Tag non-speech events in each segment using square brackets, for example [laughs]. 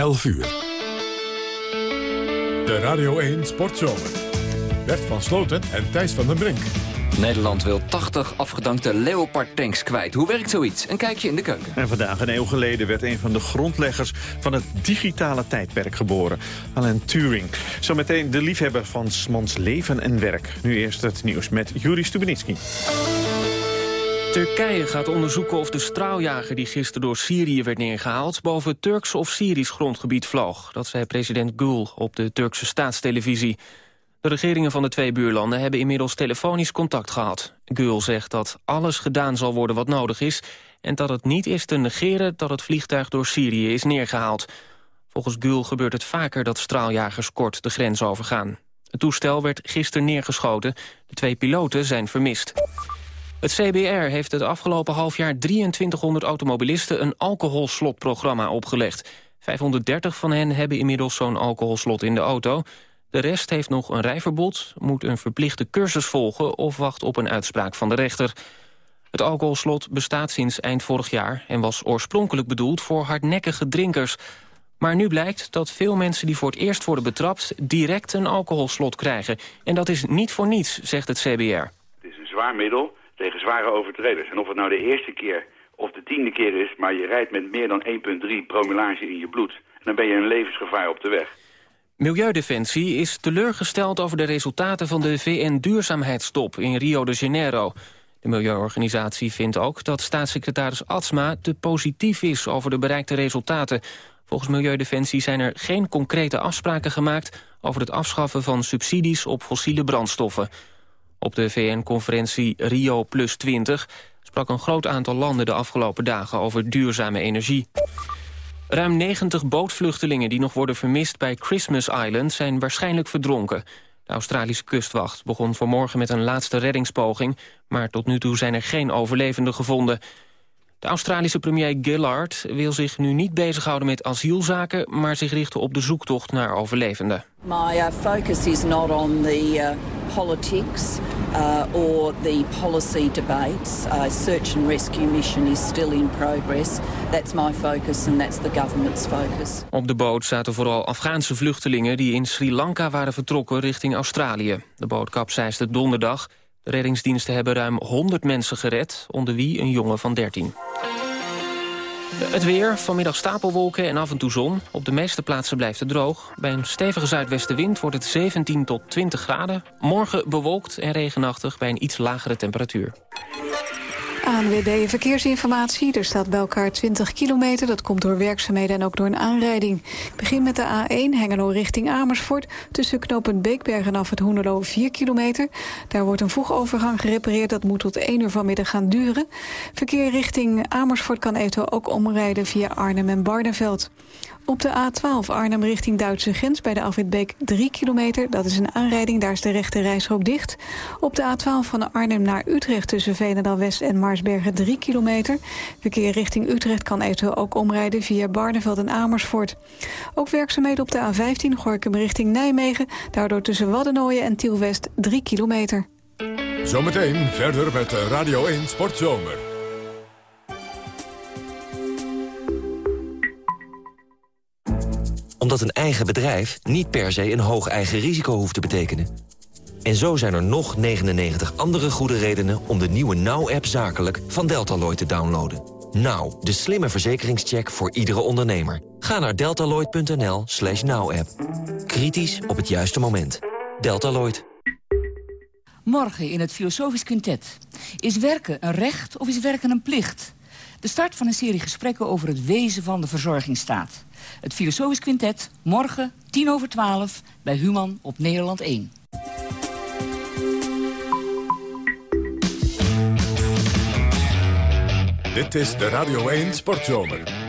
11 uur. De Radio 1 Sportzomer. Bert van Sloten en Thijs van den Brink. Nederland wil 80 afgedankte Leopard-tanks kwijt. Hoe werkt zoiets? Een kijkje in de keuken. En vandaag, een eeuw geleden, werd een van de grondleggers van het digitale tijdperk geboren. Alan Turing. Zometeen de liefhebber van Smans leven en werk. Nu eerst het nieuws met Juri Stubenitski. Turkije gaat onderzoeken of de straaljager die gisteren door Syrië werd neergehaald... boven Turks of Syrisch grondgebied vloog. Dat zei president Gül op de Turkse staatstelevisie. De regeringen van de twee buurlanden hebben inmiddels telefonisch contact gehad. Gül zegt dat alles gedaan zal worden wat nodig is... en dat het niet is te negeren dat het vliegtuig door Syrië is neergehaald. Volgens Gül gebeurt het vaker dat straaljagers kort de grens overgaan. Het toestel werd gisteren neergeschoten. De twee piloten zijn vermist. Het CBR heeft het afgelopen half jaar 2300 automobilisten een alcoholslotprogramma opgelegd. 530 van hen hebben inmiddels zo'n alcoholslot in de auto. De rest heeft nog een rijverbod, moet een verplichte cursus volgen... of wacht op een uitspraak van de rechter. Het alcoholslot bestaat sinds eind vorig jaar... en was oorspronkelijk bedoeld voor hardnekkige drinkers. Maar nu blijkt dat veel mensen die voor het eerst worden betrapt... direct een alcoholslot krijgen. En dat is niet voor niets, zegt het CBR. Het is een zwaar middel tegen zware overtreders. En of het nou de eerste keer of de tiende keer is... maar je rijdt met meer dan 1,3 promillage in je bloed... dan ben je een levensgevaar op de weg. Milieudefensie is teleurgesteld over de resultaten van de VN-duurzaamheidstop in Rio de Janeiro. De milieuorganisatie vindt ook dat staatssecretaris Atsma te positief is over de bereikte resultaten. Volgens Milieudefensie zijn er geen concrete afspraken gemaakt over het afschaffen van subsidies op fossiele brandstoffen. Op de VN-conferentie Rio Plus 20 sprak een groot aantal landen de afgelopen dagen over duurzame energie. Ruim 90 bootvluchtelingen die nog worden vermist bij Christmas Island zijn waarschijnlijk verdronken. De Australische kustwacht begon vanmorgen met een laatste reddingspoging, maar tot nu toe zijn er geen overlevenden gevonden. De Australische premier Gillard wil zich nu niet bezighouden met asielzaken... maar zich richten op de zoektocht naar overlevenden. My uh, focus is not on the uh, politics uh, or the policy debates. Uh, search and rescue mission is still in progress. That's my focus and that's the government's focus. Op de boot zaten vooral Afghaanse vluchtelingen... die in Sri Lanka waren vertrokken richting Australië. De boot kapseisde donderdag... Reddingsdiensten hebben ruim 100 mensen gered, onder wie een jongen van 13. Het weer, vanmiddag stapelwolken en af en toe zon. Op de meeste plaatsen blijft het droog. Bij een stevige zuidwestenwind wordt het 17 tot 20 graden. Morgen bewolkt en regenachtig bij een iets lagere temperatuur. ANWB Verkeersinformatie. Er staat bij elkaar 20 kilometer. Dat komt door werkzaamheden en ook door een aanrijding. Begin met de A1 Hengelo richting Amersfoort. Tussen knooppunt Beekberg en af het Hoenelo 4 kilometer. Daar wordt een voegovergang gerepareerd. Dat moet tot 1 uur vanmiddag gaan duren. Verkeer richting Amersfoort kan eventueel ook omrijden via Arnhem en Barneveld. Op de A12 Arnhem richting Duitse grens bij de Afwitbeek 3 kilometer. Dat is een aanrijding, daar is de rechte reisrook dicht. Op de A12 van Arnhem naar Utrecht tussen Veenendaal-West en Maarsbergen 3 kilometer. Verkeer richting Utrecht kan eventueel ook omrijden via Barneveld en Amersfoort. Ook werkzaamheden op de A15 Gorkum richting Nijmegen. Daardoor tussen Waddenooien en Tielwest 3 kilometer. Zometeen verder met Radio 1 Sportzomer. Omdat een eigen bedrijf niet per se een hoog eigen risico hoeft te betekenen. En zo zijn er nog 99 andere goede redenen om de nieuwe Now-app zakelijk van Deltaloid te downloaden. Now, de slimme verzekeringscheck voor iedere ondernemer. Ga naar deltaloid.nl slash now-app. Kritisch op het juiste moment. Deltaloid. Morgen in het Filosofisch Quintet. Is werken een recht of is werken een plicht? De start van een serie gesprekken over het wezen van de verzorgingsstaat. Het Filosofisch Quintet, morgen 10 over 12 bij Human op Nederland 1. Dit is de Radio 1 Sportzomer.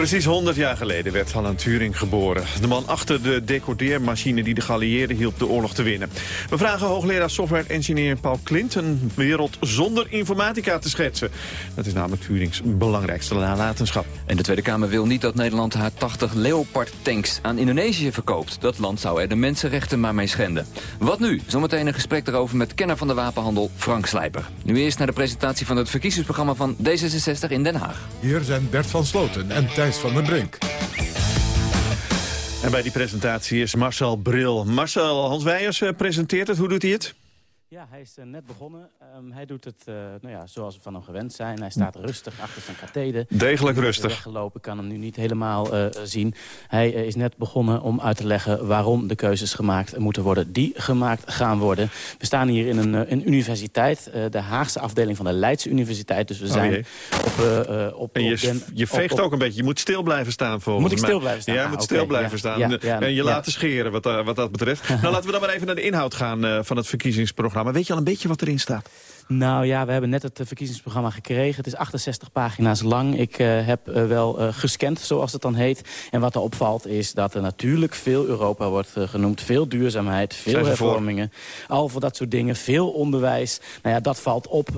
Precies 100 jaar geleden werd Alan Turing geboren. De man achter de decodeermachine die de geallieerden hielp de oorlog te winnen. We vragen hoogleraar software-engineer Paul Klint... een wereld zonder informatica te schetsen. Dat is namelijk Turings belangrijkste nalatenschap. En de Tweede Kamer wil niet dat Nederland haar 80 Leopard-tanks aan Indonesië verkoopt. Dat land zou er de mensenrechten maar mee schenden. Wat nu? Zometeen een gesprek erover met kenner van de wapenhandel Frank Slijper. Nu eerst naar de presentatie van het verkiezingsprogramma van D66 in Den Haag. Hier zijn Bert van Sloten en Thijs Thijs van den Brink. En bij die presentatie is Marcel Bril. Marcel, Hans Weijers eh, presenteert het. Hoe doet hij het? Ja, hij is uh, net begonnen. Um, hij doet het uh, nou ja, zoals we van hem gewend zijn. Hij staat rustig achter zijn katheder. Degelijk rustig. Weggelopen, kan hem nu niet helemaal uh, zien. Hij is net begonnen om uit te leggen waarom de keuzes gemaakt moeten worden. Die gemaakt gaan worden. We staan hier in een, een universiteit. de Haagse afdeling van de Leidse Universiteit. Dus we Oh, zijn jee. op... op En je, op den- je veegt op- ook een beetje. Je moet stil blijven staan volgens Moet ik mij. stil blijven staan? Ja, je Ah, moet oké, stil blijven ja, staan. ja, ja, en je laten scheren wat, eh, wat dat betreft. [laughs] nou, laten we dan maar even naar de inhoud gaan eh, van het verkiezingsprogramma. Weet je al een beetje wat erin staat? Nou ja, we hebben net het eh, verkiezingsprogramma gekregen. Het is 68 pagina's lang. Ik eh, heb eh, wel gescand, zoals het dan heet. En wat er opvalt is dat er natuurlijk veel Europa wordt genoemd. Veel duurzaamheid, veel voor? hervormingen. Al voor dat soort dingen. Veel onderwijs. Nou ja, dat valt op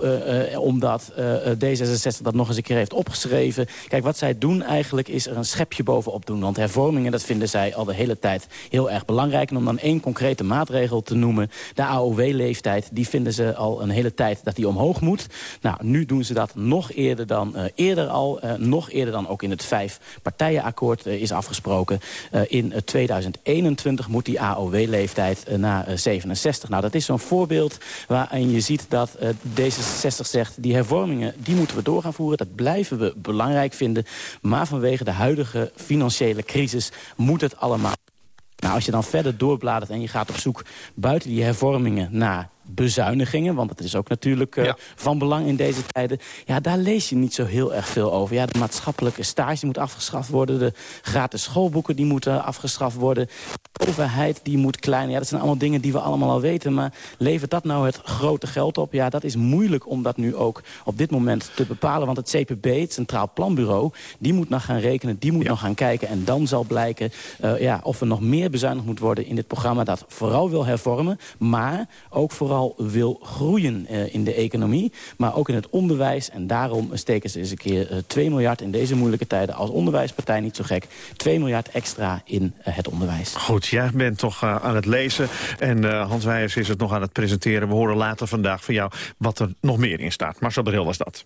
omdat eh, eh, D66 dat nog eens een keer heeft opgeschreven. Kijk, wat zij doen eigenlijk is er een schepje bovenop doen. Want hervormingen, dat vinden zij al de hele tijd heel erg belangrijk. En om dan één concrete maatregel te noemen. De AOW-leeftijd, die vinden ze al een hele tijd dat die omhoog moet. Nou, nu doen ze dat nog eerder dan eh, eerder al. eh, nog eerder dan ook in het vijf-partijenakkoord eh, is afgesproken. In eh, 2021 moet die AOW-leeftijd naar eh, 67. Nou, dat is zo'n voorbeeld waarin je ziet dat eh, D66 zegt... die hervormingen die moeten we door gaan voeren. Dat blijven we belangrijk vinden. Maar vanwege de huidige financiële crisis moet het allemaal nou, als je dan verder doorbladert en je gaat op zoek buiten die hervormingen naar bezuinigingen, want dat is ook natuurlijk eh, Ja. van belang in deze tijden. Ja, daar lees je niet zo heel erg veel over. Ja, de maatschappelijke stage moet afgeschaft worden, de gratis schoolboeken die moeten afgeschaft worden, de overheid die moet kleiner. Ja, dat zijn allemaal dingen die we allemaal al weten, maar levert dat nou het grote geld op? Ja, dat is moeilijk om dat nu ook op dit moment te bepalen, want het CPB, het Centraal Planbureau, die moet nog gaan rekenen, die moet nog gaan kijken en dan zal blijken eh, ja, of er nog meer bezuinigd moet worden in dit programma dat vooral wil hervormen, maar ook vooral wil groeien eh, in de economie, maar ook in het onderwijs. En daarom steken ze eens een keer eh, 2 miljard in deze moeilijke tijden als onderwijspartij, niet zo gek, 2 miljard extra in eh, het onderwijs. Goed, jij bent toch eh, aan het lezen. En eh, Hans Weijers is het nog aan het presenteren. We horen later vandaag van jou wat er nog meer in staat. Marcel Bril was dat.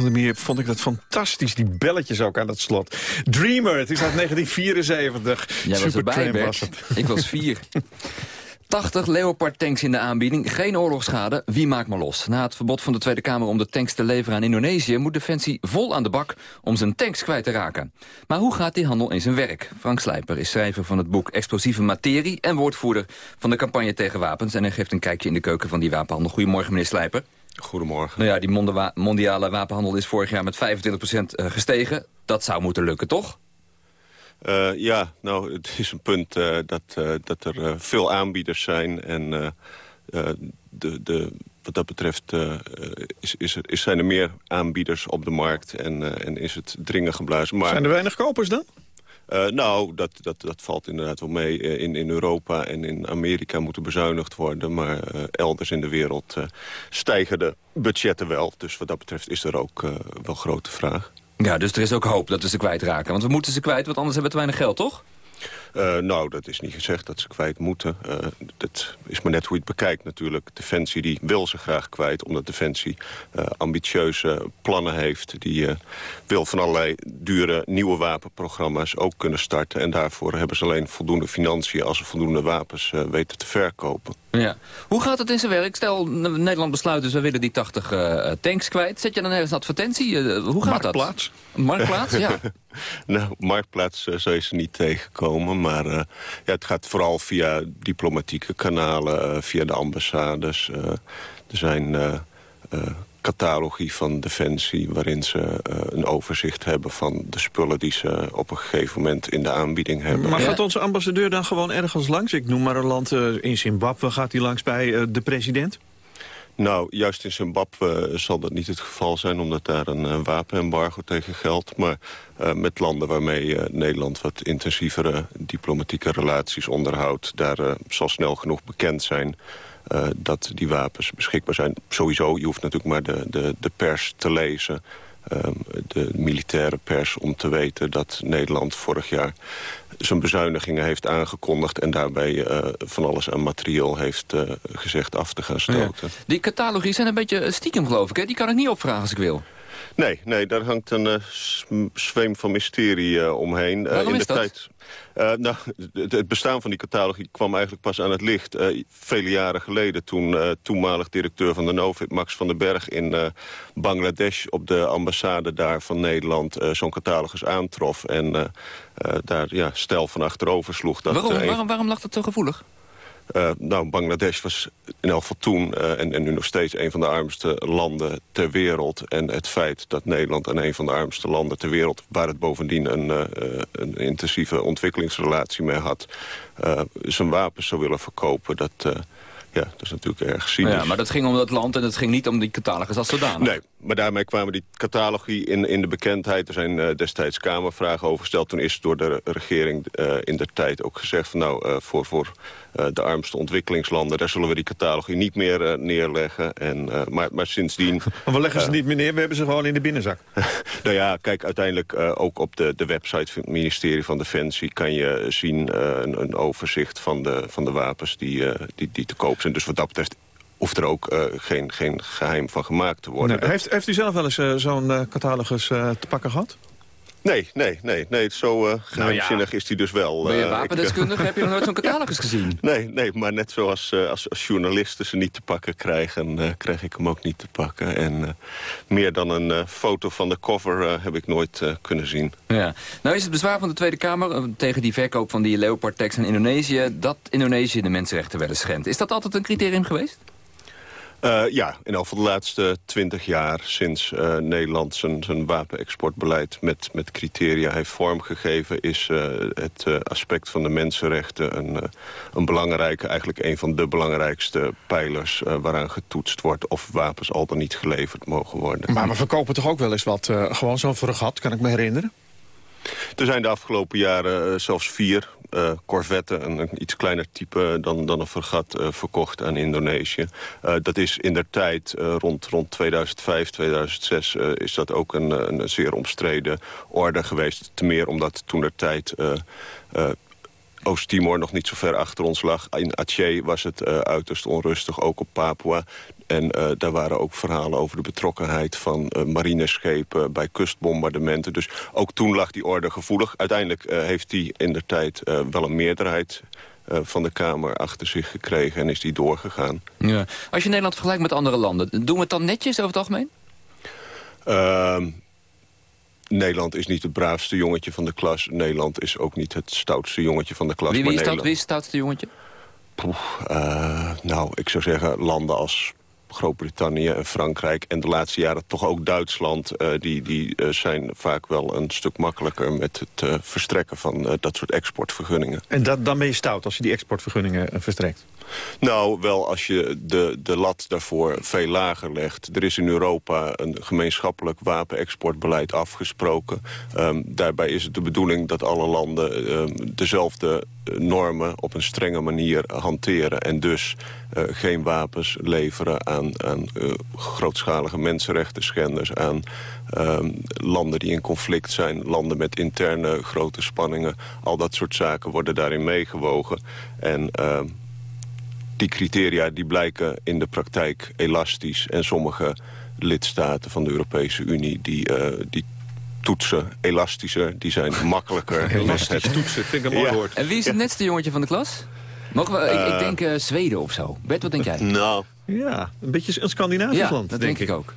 Andere manier vond ik dat fantastisch. Die belletjes ook aan het slot. Dreamer, het is uit 1974. Jij was erbij, was het. Ik was vier. [laughs] 80 Leopard-tanks in de aanbieding, geen oorlogsschade, wie maakt maar los? Na het verbod van de Tweede Kamer om de tanks te leveren aan Indonesië... moet Defensie vol aan de bak om zijn tanks kwijt te raken. Maar hoe gaat die handel in zijn werk? Frank Slijper is schrijver van het boek Explosieve Materie... en woordvoerder van de campagne tegen wapens. En hij geeft een kijkje in de keuken van die wapenhandel. Goedemorgen, meneer Slijper. Goedemorgen. Nou ja, die mondiale wapenhandel is vorig jaar met 25% eh, gestegen. Dat zou moeten lukken, toch? Eh, ja, nou, het is een punt eh, dat, eh, dat er veel aanbieders zijn. En eh, eh, de, de, wat dat betreft eh, is, is er, is, zijn er meer aanbieders op de markt. En, eh, en is het dringen geblazen. Maar, Zijn er weinig kopers dan? Eh, nou, dat, dat, dat valt inderdaad wel mee. Eh, In, in Europa en in Amerika moet er bezuinigd worden. Maar eh, elders in de wereld stijgen de budgetten wel. Dus wat dat betreft is er ook wel grote vraag. Ja, dus er is ook hoop dat we ze kwijtraken. Want we moeten ze kwijt, want anders hebben we te weinig geld, toch? Uh, nou, dat is niet gezegd dat ze kwijt moeten. Uh, dat is maar net hoe je het bekijkt natuurlijk. Defensie die wil ze graag kwijt, omdat Defensie uh, ambitieuze plannen heeft. Die wil van allerlei dure nieuwe wapenprogramma's ook kunnen starten. En daarvoor hebben ze alleen voldoende financiën als ze voldoende wapens weten te verkopen. Ja. Hoe gaat het in zijn werk? Stel, Nederland besluit dus, we willen die 80 uh, tanks kwijt. Zet je dan ergens een advertentie? Uh, hoe gaat Marktplaats. dat? Marktplaats? ja. [laughs] nou, Marktplaats uh, zou je ze niet tegenkomen. Maar ja, het gaat vooral via diplomatieke kanalen, via de ambassades. er zijn catalogie van Defensie... waarin ze uh, een overzicht hebben van de spullen die ze op een gegeven moment in de aanbieding hebben. Maar gaat onze ambassadeur dan gewoon ergens langs? Ik noem maar een land, uh, in Zimbabwe gaat hij langs bij uh, de president? Nou, juist in Zimbabwe zal dat niet het geval zijn... omdat daar een wapenembargo tegen geldt. Maar met landen waarmee Nederland wat intensievere diplomatieke relaties onderhoudt... daar zal snel genoeg bekend zijn... Dat die wapens beschikbaar zijn. Sowieso, je hoeft natuurlijk maar de, de, de pers te lezen. Um, de militaire pers om te weten dat Nederland vorig jaar zijn bezuinigingen heeft aangekondigd... en daarbij uh, van alles aan materieel heeft uh, gezegd af te gaan stoten. Ja. Die catalogie zijn een beetje stiekem, geloof ik. Hè? Die kan ik niet opvragen als ik wil. Nee, nee daar hangt een uh, zweem van mysterie uh, omheen. Waarom in de dat? Tijd, uh, nou, het bestaan van die catalogie kwam eigenlijk pas aan het licht. vele jaren geleden toen toenmalig directeur van de Novit, Max van den Berg... in Bangladesh op de ambassade daar van Nederland zo'n catalogus aantrof. En daar ja, stel van achterover sloeg. Dat, waarom, waarom, waarom lag dat zo gevoelig? Uh, nou, Bangladesh was in elk geval toen uh, en, en, nu nog steeds een van de armste landen ter wereld. En het feit dat Nederland en een van de armste landen ter wereld... waar het bovendien een, uh, een intensieve ontwikkelingsrelatie mee had... zijn wapens zou willen verkopen, dat... ja, dat is natuurlijk erg cynisch. Ja, maar dat ging om dat land en het ging niet om die catalogus als zodanig. Nee, maar daarmee kwamen die catalogie in, in de bekendheid. Er zijn uh, destijds Kamervragen over gesteld. Toen is door de regering uh, in de tijd ook gezegd... van nou, uh, voor, voor de armste ontwikkelingslanden... daar zullen we die catalogie niet meer neerleggen. En, maar, maar sindsdien... [laughs] We leggen ze niet meer neer, we hebben ze gewoon in de binnenzak. [laughs] nou ja, kijk, uiteindelijk ook op de, de website van het ministerie van Defensie... kan je zien een, een, overzicht van de, van de wapens die, die, die te koop zijn. Dus wat dat betreft hoeft er ook uh, geen, geen geheim van gemaakt te worden. Nee, heeft, heeft u zelf wel eens uh, zo'n uh, catalogus te pakken gehad? Nee, nee, nee, nee. Zo uh, geheimzinnig nou ja. is die dus wel. Ben je wapendeskundige? heb je nog nooit zo'n [laughs] catalogus gezien? Nee, nee, maar net zoals uh, als, als journalisten ze niet te pakken krijgen... Uh, krijg ik hem ook niet te pakken. En meer dan een foto van de cover heb ik nooit kunnen zien. Ja. Nou is het bezwaar van de Tweede Kamer tegen die verkoop van die Leopard-tanks in Indonesië... dat Indonesië de mensenrechten wel eens schendt. Is dat altijd een criterium geweest? Uh, ja, in geval de laatste twintig jaar sinds uh, Nederland zijn, zijn wapenexportbeleid met, met criteria heeft vormgegeven, is uh, het aspect van de mensenrechten een, een belangrijke, eigenlijk een van de belangrijkste pijlers waaraan getoetst wordt of wapens al dan niet geleverd mogen worden. Maar we verkopen toch ook wel eens wat, gewoon zo'n fregat, kan ik me herinneren? Er zijn de afgelopen jaren zelfs vier uh, Corvette, een, een, iets kleiner type dan, dan een fregat, uh, verkocht aan Indonesië. Uh, dat is in der tijd, rond, rond 2005, 2006, is dat ook een, een zeer omstreden orde geweest. Ten meer omdat toen der tijd Oost-Timor nog niet zo ver achter ons lag. In Aceh was het eh, uiterst onrustig, ook op Papua. En eh, daar waren ook verhalen over de betrokkenheid van eh, marineschepen bij kustbombardementen. Dus ook toen lag die orde gevoelig. Uiteindelijk heeft die in de tijd wel een meerderheid van de Kamer achter zich gekregen en is die doorgegaan. Ja. Als je Nederland vergelijkt met andere landen, doen we het dan netjes over het algemeen? Nederland is niet het braafste jongetje van de klas. Nederland is ook niet het stoutste jongetje van de klas. Wie, wie maar is dat? Nederland- Wie is het stoutste jongetje? Poeh, eh, nou, ik zou zeggen landen als Groot-Brittannië en Frankrijk... en de laatste jaren toch ook Duitsland... eh, die, die eh, zijn vaak wel een stuk makkelijker... met het verstrekken van dat soort exportvergunningen. En dat, dan ben je stout als je die exportvergunningen verstrekt. Nou, wel als je de, de lat daarvoor veel lager legt. Er is in Europa een gemeenschappelijk wapenexportbeleid afgesproken. Ehm, daarbij is het de bedoeling dat alle landen ehm, dezelfde eh, normen op een strenge manier hanteren. En dus eh, geen wapens leveren aan, aan eh, grootschalige mensenrechten schenders... aan ehm, landen die in conflict zijn, landen met interne grote spanningen. Al dat soort zaken worden daarin meegewogen. En... die criteria die blijken in de praktijk elastisch. En sommige lidstaten van de Europese Unie die, eh, die toetsen elastischer. Die zijn makkelijker. [laughs] Elastisch Het- toetsen, vind ik een mooi Ja. woord. En wie is het netste jongetje van de klas? Mogen we, ik, ik Eh. denk eh, Zweden of zo. Bert, wat denk jij? Nou, Ja, een beetje een Scandinavisch Ja, land, dat denk, ik ook.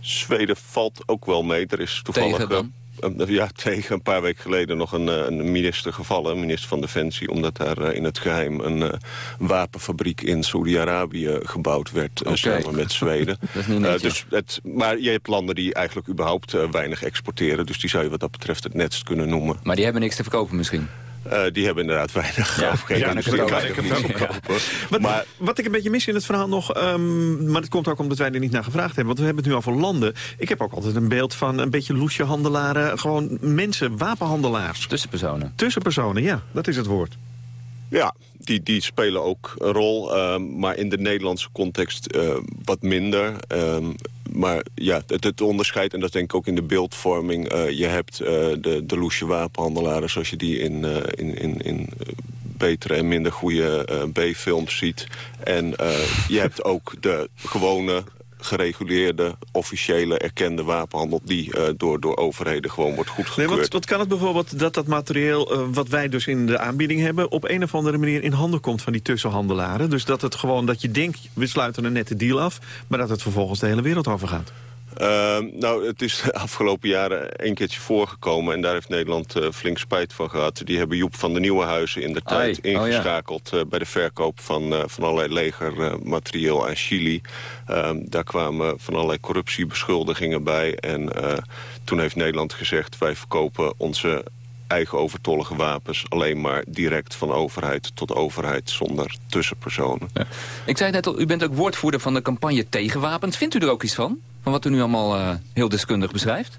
Zweden valt ook wel mee. Er is toevallig... Tegen dan? Eh, ja, tegen een paar weken geleden nog een, eh, een minister gevallen, minister van Defensie, omdat daar eh, in het geheim een wapenfabriek in Saoedi-Arabië gebouwd werd, samen met Zweden. [laughs] Dat is niet netjes. dus het, maar je hebt landen die eigenlijk überhaupt weinig exporteren, dus die zou je wat dat betreft het netst kunnen noemen. Maar die hebben niks te verkopen misschien. Eh, die hebben inderdaad weinig. Ja, of geen ja, kan ik niet ook. verkopen. Wat, Maar wat ik een beetje mis in het verhaal nog, ehm, maar dat komt ook omdat wij er niet naar gevraagd hebben. Want we hebben het nu al voor landen. Ik heb ook altijd een beeld van een beetje loesje handelaren. Gewoon mensen, wapenhandelaars. Tussenpersonen. Tussenpersonen, ja, dat is het woord. Ja, die, die spelen ook een rol. ehm, maar in de Nederlandse context eh, wat minder. Ehm, maar ja, het, het onderscheid, en dat denk ik ook in de beeldvorming... eh, je hebt eh, de, de loesje wapenhandelaren zoals je die in, in, in, in betere en minder goede B-films ziet. En je hebt ook de gewone gereguleerde, officiële, erkende wapenhandel... die eh, door, door overheden gewoon wordt Nee, goedgekeurd. wat, wat kan het bijvoorbeeld dat dat materieel eh, wat wij dus in de aanbieding hebben... op een of andere manier in handen komt van die tussenhandelaren? Dus dat het gewoon, dat je denkt, we sluiten een nette deal af... maar dat het vervolgens de hele wereld over Ehm, nou, het is de [laughs] afgelopen jaren een keertje voorgekomen... en daar heeft Nederland eh, flink spijt van gehad. Die hebben Joep van de Nieuwenhuizen in de tijd oh ja. ingeschakeld... eh, bij de verkoop van, eh, van allerlei legermaterieel aan Chili. Ehm, daar kwamen van allerlei corruptiebeschuldigingen bij. En toen heeft Nederland gezegd... wij verkopen onze eigen overtollige wapens... alleen maar direct van overheid tot overheid zonder tussenpersonen. Ik zei net al, u bent ook woordvoerder van de campagne tegen wapens. Vindt u er ook iets van? Van wat u nu allemaal eh, heel deskundig beschrijft?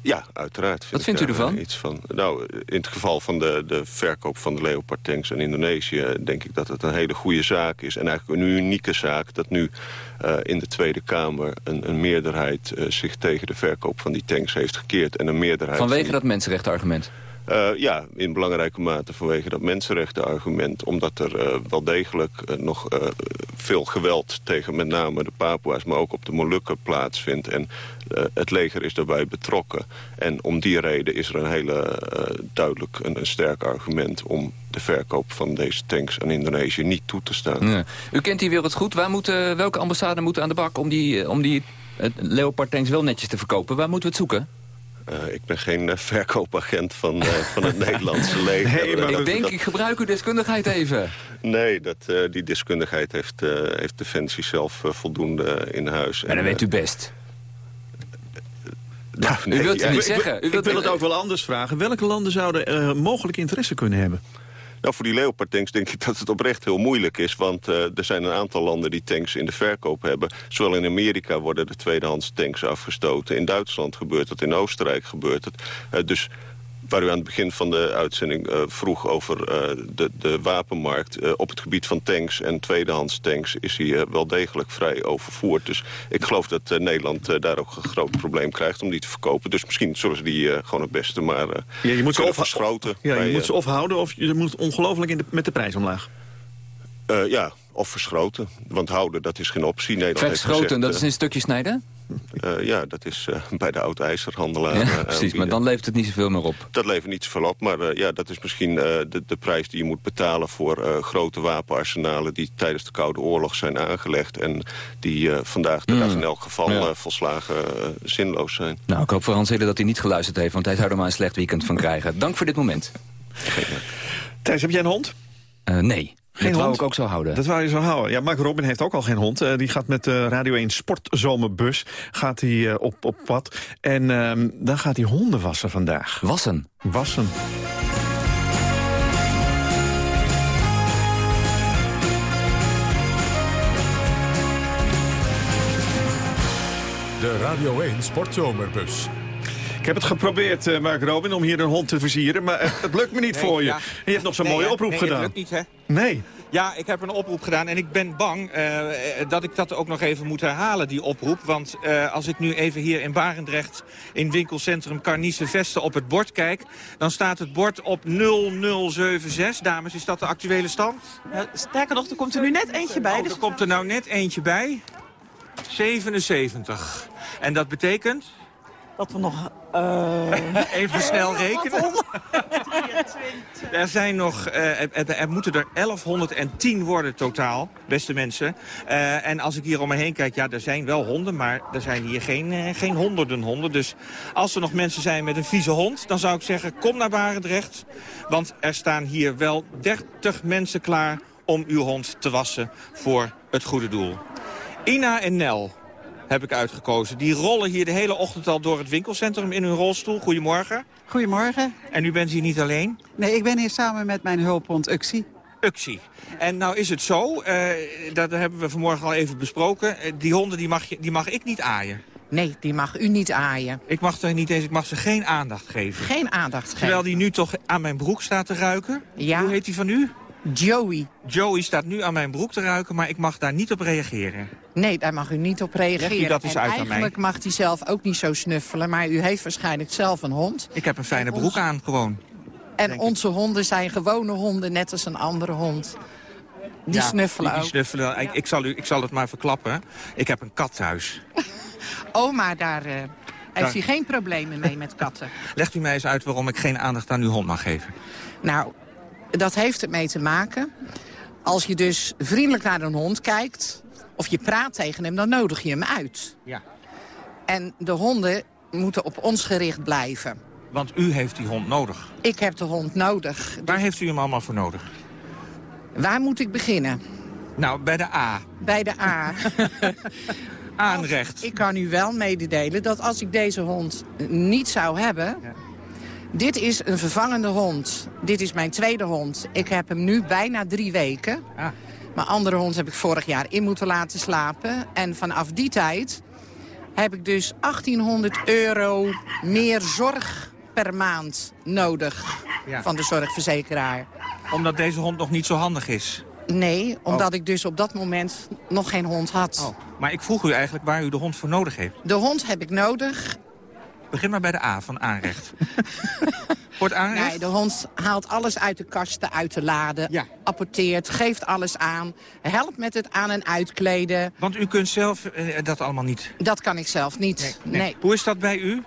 Ja, uiteraard. vind Wat vindt u ervan? eh, Iets van. Nou, in het geval van de, de verkoop van de Leopard tanks aan Indonesië... denk ik dat het een hele goede zaak is. En eigenlijk een unieke zaak dat nu eh, in de Tweede Kamer... een, een meerderheid eh, zich tegen de verkoop van die tanks heeft gekeerd. En een meerderheid... Vanwege van- dat mensenrechtenargument. Eh, ja, in belangrijke mate vanwege dat mensenrechtenargument. Omdat er eh, wel degelijk eh, nog veel geweld tegen met name de Papua's... maar ook op de Molukken plaatsvindt. En het leger is daarbij betrokken. En om die reden is er een hele duidelijk een, een sterk argument... om de verkoop van deze tanks aan Indonesië niet toe te staan. Ja. U kent die wereld goed. Waar moeten, welke ambassade moet aan de bak om die, om die Leopard tanks wel netjes te verkopen? Waar moeten we het zoeken? Eh, ik ben geen eh, verkoopagent van, eh, van het [laughs] Nederlandse leger. Nee, maar ik denk, dat- ik gebruik uw deskundigheid even. Nee, dat, eh, die deskundigheid heeft, eh, heeft Defensie zelf voldoende in huis. Maar En, dat weet u best. [laughs] nou, nee, U wilt ja, het niet zeggen. U Ik, wil het ook wel anders vragen. Welke landen zouden eh, mogelijk interesse kunnen hebben? Nou, voor die Leopard tanks denk ik dat het oprecht heel moeilijk is. Want eh, er zijn een aantal landen die tanks in de verkoop hebben. Zowel in Amerika worden de tweedehands tanks afgestoten. In Duitsland gebeurt het, in Oostenrijk gebeurt het. Eh, dus waar u aan het begin van de uitzending eh, vroeg over eh, de, de wapenmarkt. Eh, op het gebied van tanks en tweedehands tanks is hij wel degelijk vrij overvoerd. Dus ik geloof dat eh, Nederland daar ook een groot probleem krijgt om die te verkopen. Dus misschien zullen ze die eh, gewoon het beste maar eh Ja, je moet ze of, verschroten. ja, je bij, moet ze of houden of je moet ongelooflijk in de, met de prijs omlaag. eh, ja, of verschroten. Want houden, dat is geen optie. Nederland gezegd, dat is een stukje snijden? Eh, ja, dat is eh, bij de oud-ijzerhandelaar. Ja, eh, precies, maar dan levert het niet zoveel meer op. Dat levert niet zoveel op, maar ja, dat is misschien eh, de, de prijs die je moet betalen... voor eh, grote wapenarsenalen die tijdens de Koude Oorlog zijn aangelegd... en die eh, vandaag de dag Mm. in elk geval Ja. eh, volslagen zinloos zijn. Nou, ik hoop voor Hans Hille dat hij niet geluisterd heeft... want hij zou er maar een slecht weekend van krijgen. Dank voor dit moment. Thijs, heb jij een hond? Eh, nee, Geen dat wou hond? ik ook zo houden. Dat wou je zo houden. Ja, Mark Robin heeft ook al geen hond. Eh, die gaat met de Radio 1 Sportzomerbus gaat hij, eh, op, op pad. En ehm, dan gaat hij honden wassen vandaag. Wassen? Wassen. De Radio 1 Sportzomerbus. Ik heb het geprobeerd, eh, Mark Robin, om hier een hond te versieren. Maar het, het lukt me niet Nee, voor je. ja. En je hebt nog zo'n Nee, mooie oproep nee, gedaan. dat lukt niet, hè? Nee. Ja, ik heb een oproep gedaan en ik ben bang eh, eh, dat ik dat ook nog even moet herhalen, die oproep. Want eh, als ik nu even hier in Barendrecht in winkelcentrum Carnice Vesten op het bord kijk... dan staat het bord op 0076. Dames, is dat de actuele stand? sterker nog, er komt er nu net eentje bij. Oh, dus er komt er nou net eentje bij. 77. En dat betekent... Dat we nog... eh, [laughs] Even snel [laughs] rekenen. [laughs] Er zijn nog, eh, er, moeten er 1110 worden totaal, beste mensen. Eh, en als ik hier om me heen kijk, ja, er zijn wel honden, maar er zijn hier geen, geen honderden honden. Dus als er nog mensen zijn met een vieze hond, dan zou ik zeggen, kom naar Barendrecht. Want er staan hier wel 30 mensen klaar om uw hond te wassen voor het goede doel. Ina en Nel heb ik uitgekozen. Die rollen hier de hele ochtend al door het winkelcentrum in hun rolstoel. Goedemorgen. Goedemorgen. En u bent hier niet alleen? Nee, ik ben hier samen met mijn hulphond Uxie. Uxie. En nou is het zo, eh, dat hebben we vanmorgen al even besproken. eh, die honden die mag, je, die mag ik niet aaien. Nee, die mag u niet aaien. Ik mag, er niet eens, ik mag ze geen aandacht geven. Geen aandacht geven. Terwijl die nu toch aan mijn broek staat te ruiken. Ja. Hoe heet die van u? Joey. Joey staat nu aan mijn broek te ruiken, maar ik mag daar niet op reageren. Nee, daar mag u niet op reageren. U dat eens en uit aan eigenlijk mag hij zelf ook niet zo snuffelen. Maar u heeft waarschijnlijk zelf een hond. Ik heb een fijne broek ons- aan, gewoon. En onze honden zijn gewone honden, net als een andere hond. Die Ja, snuffelen die, snuffelen. Ik, ik, zal u, ik zal het maar verklappen. Ik heb een kat thuis. [laughs] Oma, daar eh, heeft hij geen problemen mee met katten. Legt u mij eens uit waarom ik geen aandacht aan uw hond mag geven. Nou, dat heeft ermee te maken. Als je dus vriendelijk naar een hond kijkt... of je praat tegen hem, dan nodig je hem uit. Ja. En de honden moeten op ons gericht blijven. Want u heeft die hond nodig. Ik heb de hond nodig. Waar heeft u hem allemaal voor nodig? Waar moet ik beginnen? Nou, bij de A. Bij de A. [laughs] Aanrecht. Ik kan u wel mededelen dat als ik deze hond niet zou hebben... Dit is een vervangende hond. Dit is mijn tweede hond. Ik heb hem nu bijna drie weken. Ah. Mijn andere hond heb ik vorig jaar in moeten laten slapen. En vanaf die tijd heb ik dus 1800 euro meer zorg per maand nodig Ja. van de zorgverzekeraar. Omdat deze hond nog niet zo handig is. Nee, omdat ik dus op dat moment nog geen hond had. Oh. Maar ik vroeg u eigenlijk waar u de hond voor nodig heeft. De hond heb ik nodig. Begin maar bij de A van aanrecht. [laughs] het aanrecht? Nee, de hond haalt alles uit de kasten, uit de laden, apporteert, geeft alles aan, helpt met het aan- en uitkleden. Want u kunt zelf eh, dat allemaal niet. Dat kan ik zelf niet. Nee. Hoe is dat bij u?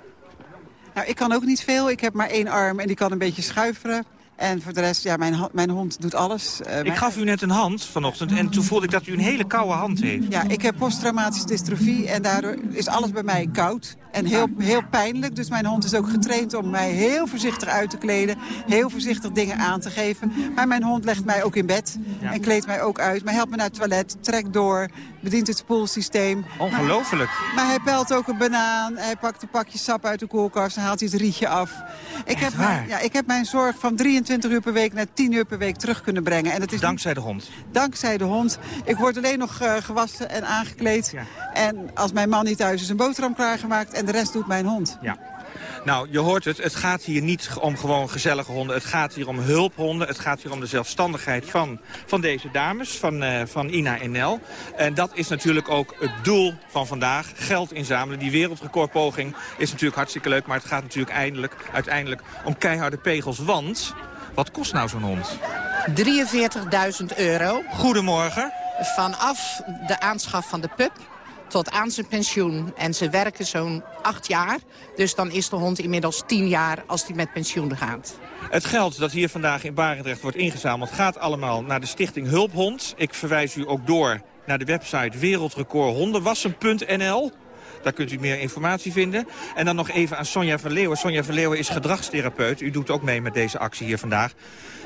Nou, ik kan ook niet veel. Ik heb maar één arm en die kan een beetje schuiferen. En voor de rest, ja, mijn, mijn hond doet alles. Eh, Ik gaf u net een hand vanochtend en toen voelde ik dat u een hele koude hand heeft. Ja, ik heb posttraumatische dystrofie en daardoor is alles bij mij koud. En heel, heel pijnlijk. Dus mijn hond is ook getraind om mij heel voorzichtig uit te kleden. Heel voorzichtig dingen aan te geven. Maar mijn hond legt mij ook in bed. En kleedt mij ook uit. Maar helpt me naar het toilet. Trekt door. Bedient het spoelsysteem. Ongelooflijk. Maar hij pelt ook een banaan. Hij pakt een pakje sap uit de koelkast. En haalt hij het rietje af. Ik heb, mijn, ja, ik heb mijn zorg van 23 uur per week naar 10 uur per week terug kunnen brengen. En dat is Dankzij de hond. Dankzij de hond. Ik word alleen nog eh, gewassen en aangekleed. En als mijn man niet thuis is, een boterham klaargemaakt. En de rest doet mijn hond. Ja. Nou, je hoort het. Het gaat hier niet om gewoon gezellige honden. Het gaat hier om hulphonden. Het gaat hier om de zelfstandigheid van, van deze dames, van, eh, van Ina en Nel. En dat is natuurlijk ook het doel van vandaag. Geld inzamelen. Die wereldrecordpoging is natuurlijk hartstikke leuk. Maar het gaat natuurlijk eindelijk, uiteindelijk om keiharde pegels. Want, wat kost nou zo'n hond? 43.000 euro. Goedemorgen. Vanaf de aanschaf van de pup tot aan zijn pensioen. En ze werken zo'n acht jaar. Dus dan is de hond inmiddels tien jaar als hij met pensioen gaat. Het geld dat hier vandaag in Barendrecht wordt ingezameld... gaat allemaal naar de stichting Hulphond. Ik verwijs u ook door naar de website wereldrecordhondenwassen.nl. Daar kunt u meer informatie vinden. En dan nog even aan Sonja van Leeuwen. Sonja van Leeuwen is gedragstherapeut. U doet ook mee met deze actie hier vandaag.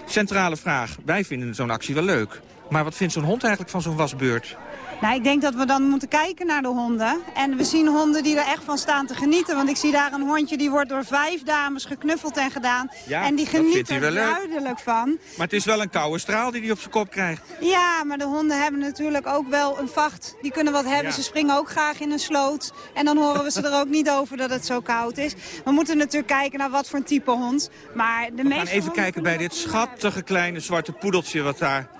Centrale vraag. Wij vinden zo'n actie wel leuk. Maar wat vindt zo'n hond eigenlijk van zo'n wasbeurt? Nou, ik denk dat we dan moeten kijken naar de honden. En we zien honden die er echt van staan te genieten. Want ik zie daar een hondje die wordt door vijf dames geknuffeld en gedaan. Ja, en die geniet er duidelijk van. Maar het is wel een koude straal die hij op zijn kop krijgt. Ja, maar de honden hebben natuurlijk ook wel een vacht. Die kunnen wat hebben. Ja. Ze springen ook graag in een sloot. En dan horen we ze er ook niet over dat het zo koud is. We moeten natuurlijk kijken naar wat voor een type hond. Maar de We gaan even kijken bij dit schattige kleine zwarte poedeltje wat daar...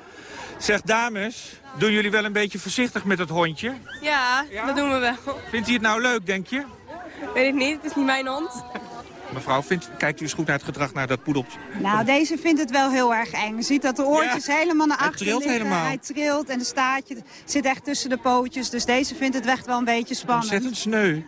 Zeg, dames, doen jullie wel een beetje voorzichtig met het hondje? Ja, dat doen we wel. Vindt hij het nou leuk, denk je? Weet ik niet, het is niet mijn hond. Mevrouw, vindt, kijkt u eens goed naar het gedrag naar dat poedeltje? Nou, deze vindt het wel heel erg eng. Je ziet dat de oortjes helemaal naar trilt liggen. helemaal. Hij trilt en de staartje zit echt tussen de pootjes. Dus deze vindt het echt wel een beetje spannend. Ontzettend sneu.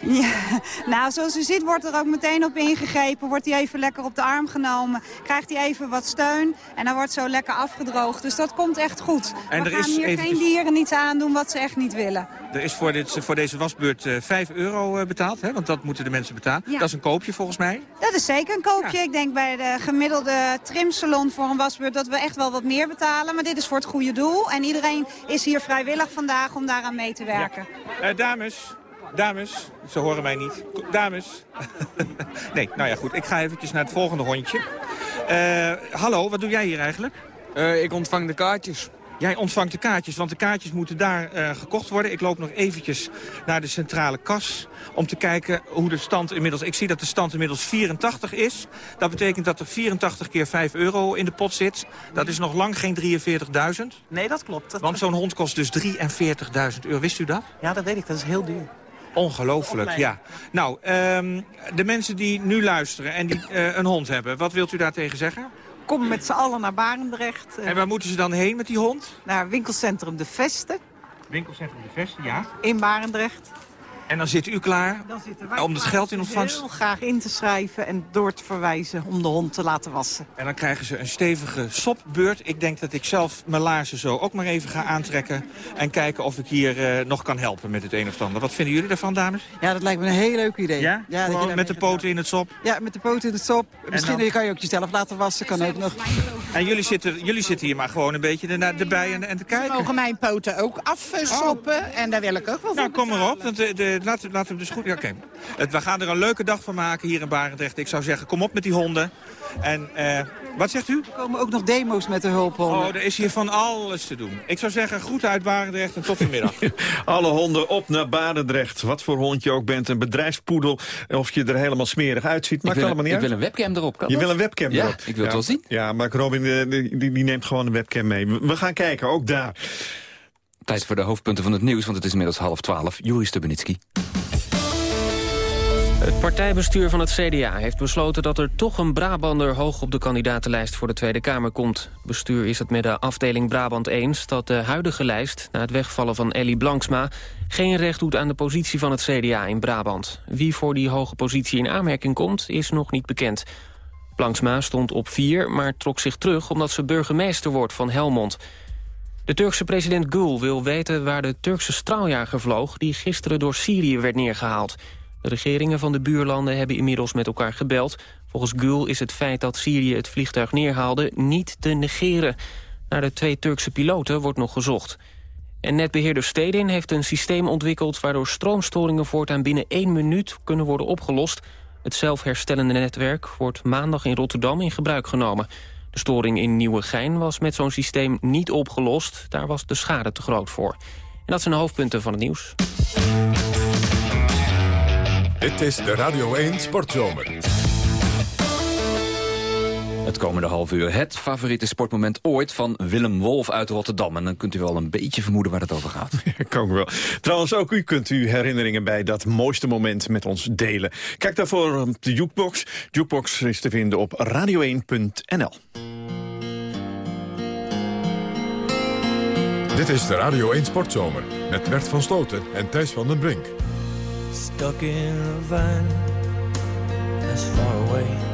Ja, [laughs] nou, zoals u ziet wordt er ook meteen op ingegrepen. Wordt hij even lekker op de arm genomen. Krijgt hij even wat steun. En dan wordt zo lekker afgedroogd. Dus dat komt echt goed. En We er gaan is hier eventjes- geen dieren iets aandoen wat ze echt niet willen. Er is voor, dit, voor deze wasbeurt eh 5 euro eh, betaald, hè? want dat moeten de mensen betalen. Ja. Dat is een koopje volgens mij. Dat is zeker een koopje. Ik denk bij de gemiddelde trimsalon voor een wasbeurt dat we echt wel wat meer betalen. Maar dit is voor het goede doel. En iedereen is hier vrijwillig vandaag om daaraan mee te werken. Eh, dames, dames, ze horen mij niet. Dames. [laughs] nee, nou ja goed, ik ga eventjes naar het volgende hondje. Eh, hallo, wat doe jij hier eigenlijk? Eh, ik ontvang de kaartjes. Jij ontvangt de kaartjes, want de kaartjes moeten daar eh, gekocht worden. Ik loop nog eventjes naar de centrale kas om te kijken hoe de stand inmiddels... Ik zie dat de stand inmiddels 84 is. Dat betekent dat er 84 keer 5 euro in de pot zit. Dat is nog lang geen 43.000. Nee, dat klopt. Dat- Want zo'n hond kost dus 43.000 euro. Wist u dat? Ja, dat weet ik. Dat is heel duur. Ongelooflijk, ja. Nou, ehm, de mensen die nu luisteren en die eh, een hond hebben... wat wilt u daartegen zeggen? Kom met z'n allen naar Barendrecht. eh, En waar moeten ze dan heen met die hond? Naar winkelcentrum De Vesten Winkelcentrum De Vest, ja. in Barendrecht. En dan zit u klaar Dan zitten wij om het geld in ontvangst... heel graag in te schrijven en door te verwijzen om de hond te laten wassen. En dan krijgen ze een stevige sopbeurt. Ik denk dat ik zelf mijn laarzen zo ook maar even ga aantrekken... en kijken of ik hier eh, nog kan helpen met het een of ander. Wat vinden jullie daarvan, dames? Ja, dat lijkt me een heel leuk idee. Ja? dat je met de poten in het sop? Ja, met de poten in de sop. Misschien dan? kan je ook jezelf laten wassen, kan ook nog. En jullie zitten, jullie zitten hier maar gewoon een beetje ernaar- erbij en, en te kijken. Mogen mijn poten ook afsoppen en daar wil ik ook wel Nou, voor kom maar op. De, laat, laat hem dus goed... Ja, oké. Het- We gaan er een leuke dag van maken hier in Barendrecht. Ik zou zeggen, kom op met die honden. En eh, wat zegt u? Er komen ook nog demo's met de hulphonden. Oh, er is hier van alles te doen. Ik zou zeggen, groeten uit Barendrecht en tot vanmiddag. [laughs] Alle honden op naar Barendrecht. Wat voor hond je ook bent, een bedrijfspoedel. Of je er helemaal smerig uitziet, maakt ik wil, allemaal niet ik uit. wil een webcam erop. Kan je dat? wil een webcam Ja, erop. ik wil het wel zien. Ja, maar Robin eh, die, die, neemt gewoon een webcam mee. We gaan kijken, ook daar. Tijd voor de hoofdpunten van het nieuws, want het is inmiddels half twaalf. Juri Stubenitski. Het partijbestuur van het CDA heeft besloten dat er toch een Brabander hoog op de kandidatenlijst voor de Tweede Kamer komt. Bestuur is het met de afdeling Brabant eens dat de huidige lijst, na het wegvallen van Ellie Blanksma, geen recht doet aan de positie van het CDA in Brabant. Wie voor die hoge positie in aanmerking komt, is nog niet bekend. Blanksma stond op vier, maar trok zich terug omdat ze burgemeester wordt van Helmond. De Turkse president Gül wil weten waar de Turkse straaljager vloog... die gisteren door Syrië werd neergehaald. De regeringen van de buurlanden hebben inmiddels met elkaar gebeld. Volgens Gül is het feit dat Syrië het vliegtuig neerhaalde niet te negeren. Naar de twee Turkse piloten wordt nog gezocht. En netbeheerder Stedin heeft een systeem ontwikkeld... waardoor stroomstoringen voortaan binnen één minuut kunnen worden opgelost. Het zelfherstellende netwerk wordt maandag in Rotterdam in gebruik genomen. De storing in Nieuwegein was met zo'n systeem niet opgelost. Daar was de schade te groot voor. En dat zijn de hoofdpunten van het nieuws. Dit is de Radio 1 Sportzomer. Het komende half uur het favoriete sportmoment ooit van Willem Wolf uit Rotterdam. En dan kunt u wel een beetje vermoeden waar het over gaat. [laughs] Kan ik wel. Trouwens, ook u kunt uw herinneringen bij dat mooiste moment met ons delen. Kijk daarvoor op de Jukebox. Jukebox is te vinden op radio1.nl. Dit is de Radio 1 Sportzomer met Bert van Sloten en Thijs van den Brink. Stuck in a van as far away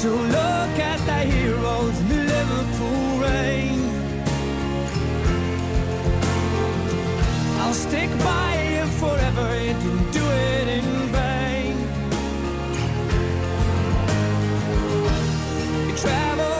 So look at the heroes in the Liverpool rain. I'll stick by you forever and didn't do it in vain. You travel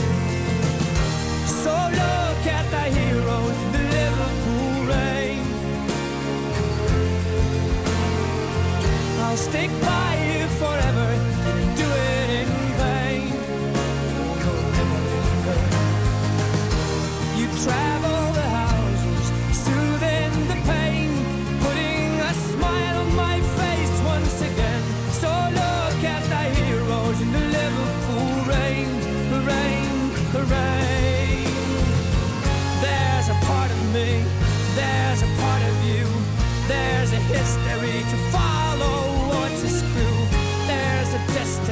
Stick by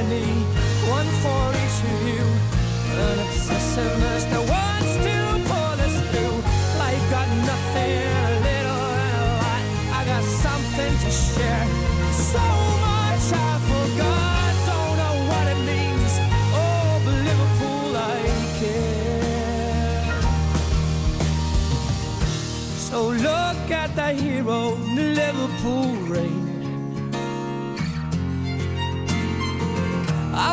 destiny, one for each of you, an obsessiveness that wants to pull us through. Life got nothing, a little and a lot. I got something to share. So much I forgot, don't know what it means. Oh, but Liverpool, I care. So look at the hero Liverpool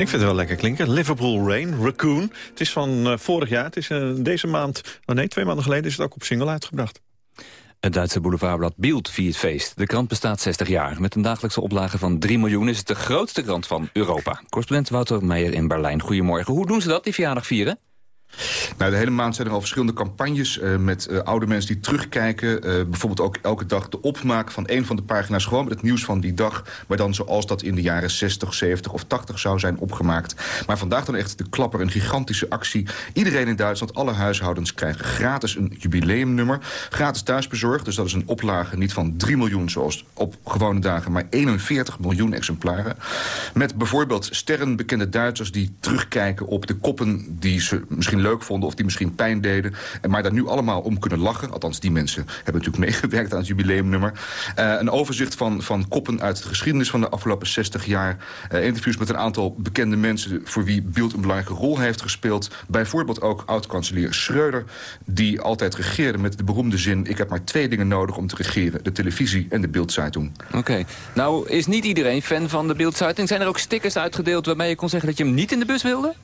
Ik vind het wel lekker klinken. Liverpool Rain, Raccoon. Het is van eh, vorig jaar. Het is eh, deze maand, oh nee, twee maanden geleden is het ook op single uitgebracht. Het Duitse boulevardblad Bild viert feest. De krant bestaat 60 jaar. Met een dagelijkse oplage van 3 miljoen is het de grootste krant van Europa. Correspondent Wouter Meijer in Berlijn. Goedemorgen. Hoe doen ze dat, die verjaardag vieren? Nou, de hele maand zijn er al verschillende campagnes uh, met uh, oude mensen die terugkijken. Uh, bijvoorbeeld ook elke dag de opmaak van een van de pagina's... gewoon met het nieuws van die dag. Maar dan zoals dat in de jaren 60, 70 of 80 zou zijn opgemaakt. Maar vandaag dan echt de klapper, een gigantische actie. Iedereen in Duitsland, alle huishoudens krijgen gratis een jubileumnummer. Gratis thuisbezorgd, dus dat is een oplage niet van 3 miljoen... zoals op gewone dagen, maar 41 miljoen exemplaren. Met bijvoorbeeld sterrenbekende Duitsers die terugkijken op de koppen... die ze misschien leuk vonden of die misschien pijn deden. En maar daar nu allemaal om kunnen lachen. Althans, die mensen hebben natuurlijk [laughs] meegewerkt aan het jubileumnummer. Uh, een overzicht van, van koppen uit de geschiedenis van de afgelopen 60 jaar. Uh, interviews met een aantal bekende mensen voor wie beeld een belangrijke rol heeft gespeeld. Bijvoorbeeld ook oud-kanselier Schreuder, die altijd regeerde met de beroemde zin... ik heb maar twee dingen nodig om te regeren, de televisie en de Bildzeitung. Oké, nou is niet iedereen fan van de Bildzeitung. Zijn er ook stickers uitgedeeld waarmee je kon zeggen dat je hem niet in de bus wilde?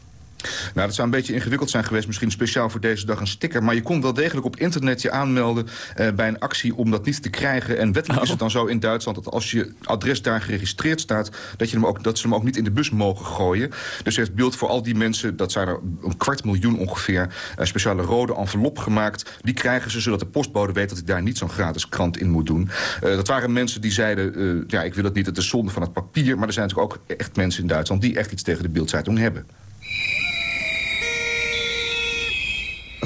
Nou, dat zou een beetje ingewikkeld zijn geweest. Misschien speciaal voor deze dag een sticker. Maar je kon wel degelijk op internet je aanmelden uh, bij een actie om dat niet te krijgen. En wettelijk oh. is het dan zo in Duitsland dat als je adres daar geregistreerd staat... Dat, je hem ook, dat ze hem ook niet in de bus mogen gooien. Dus heeft beeld voor al die mensen, dat zijn er een kwart miljoen ongeveer... een speciale rode envelop gemaakt. Die krijgen ze zodat de postbode weet dat hij daar niet zo'n gratis krant in moet doen. Uh, dat waren mensen die zeiden, uh, ja, ik wil het niet, het is zonde van het papier. Maar er zijn natuurlijk ook echt mensen in Duitsland die echt iets tegen de Bildzeitung hebben.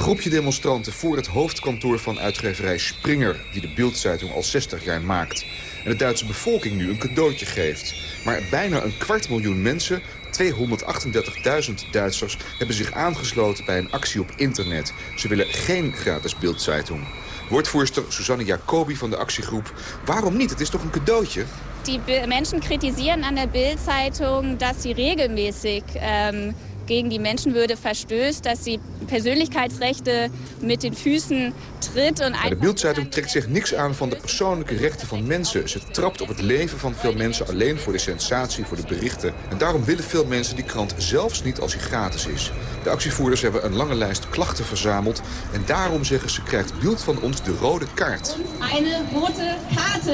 Een groepje demonstranten voor het hoofdkantoor van uitgeverij Springer... die de Bildzeitung al 60 jaar maakt. En de Duitse bevolking nu een cadeautje geeft. Maar bijna een kwart miljoen mensen, 238.000 Duitsers... hebben zich aangesloten bij een actie op internet. Ze willen geen gratis Bildzeitung. Woordvoerster Susanne Jacobi van de actiegroep. Waarom niet? Het is toch een cadeautje? Die Menschen kritisieren an der Bildzeitung, dass sie regelmäßig... Ähm gegen die Menschenwürde verstößt, dass sie Persönlichkeitsrechte mit den Füßen tritt. Und de Bildzeitung trekt zich niks aan van de persoonlijke rechten van mensen. Ze trapt op het leven van veel mensen alleen voor de sensatie, voor de berichten. En daarom willen veel mensen die krant zelfs niet als hij gratis is. De actievoerders hebben een lange lijst klachten verzameld. En daarom zeggen ze krijgt Bild van ons de rode kaart. Een rode kaart.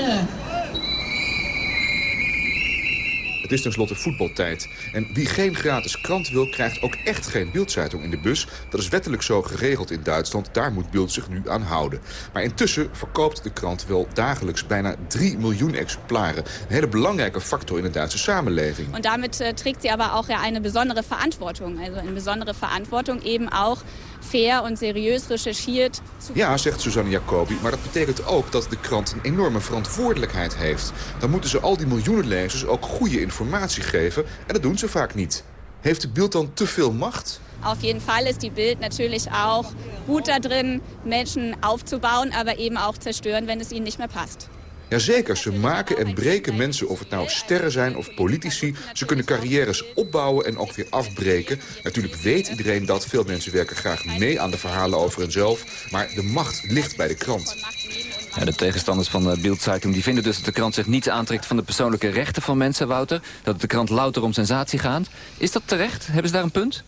Het is tenslotte voetbaltijd. En wie geen gratis krant wil, krijgt ook echt geen Bildzeitung in de bus. Dat is wettelijk zo geregeld in Duitsland. Daar moet Bild zich nu aan houden. Maar intussen verkoopt de krant wel dagelijks bijna 3 miljoen exemplaren. Een hele belangrijke factor in de Duitse samenleving. En daarmee uh, trägt sie aber auch ja eine besondere besondere Verantwortung eben auch fair en serieus recherchiert. Ja, zegt Suzanne Jacobi, maar dat betekent ook dat de krant een enorme verantwoordelijkheid heeft. Dan moeten ze al die miljoenen lezers ook goede informatie geven en dat doen ze vaak niet. Heeft de Bild dan te veel macht? Auf jeden Fall ist die Bild natürlich auch gut da drin, Menschen aufzubauen, aber eben auch zerstören, wenn es ihnen nicht mehr passt. Jazeker, ze maken en breken mensen, of het nou sterren zijn of politici. Ze kunnen carrières opbouwen en ook weer afbreken. Natuurlijk weet iedereen dat. Veel mensen werken graag mee aan de verhalen over hunzelf. Maar de macht ligt bij de krant. Ja, de tegenstanders van de Bildzeitung die vinden dus dat de krant zich niets aantrekt van de persoonlijke rechten van mensen, Wouter. Dat de krant louter om sensatie gaat. Is dat terecht? Hebben ze daar een punt?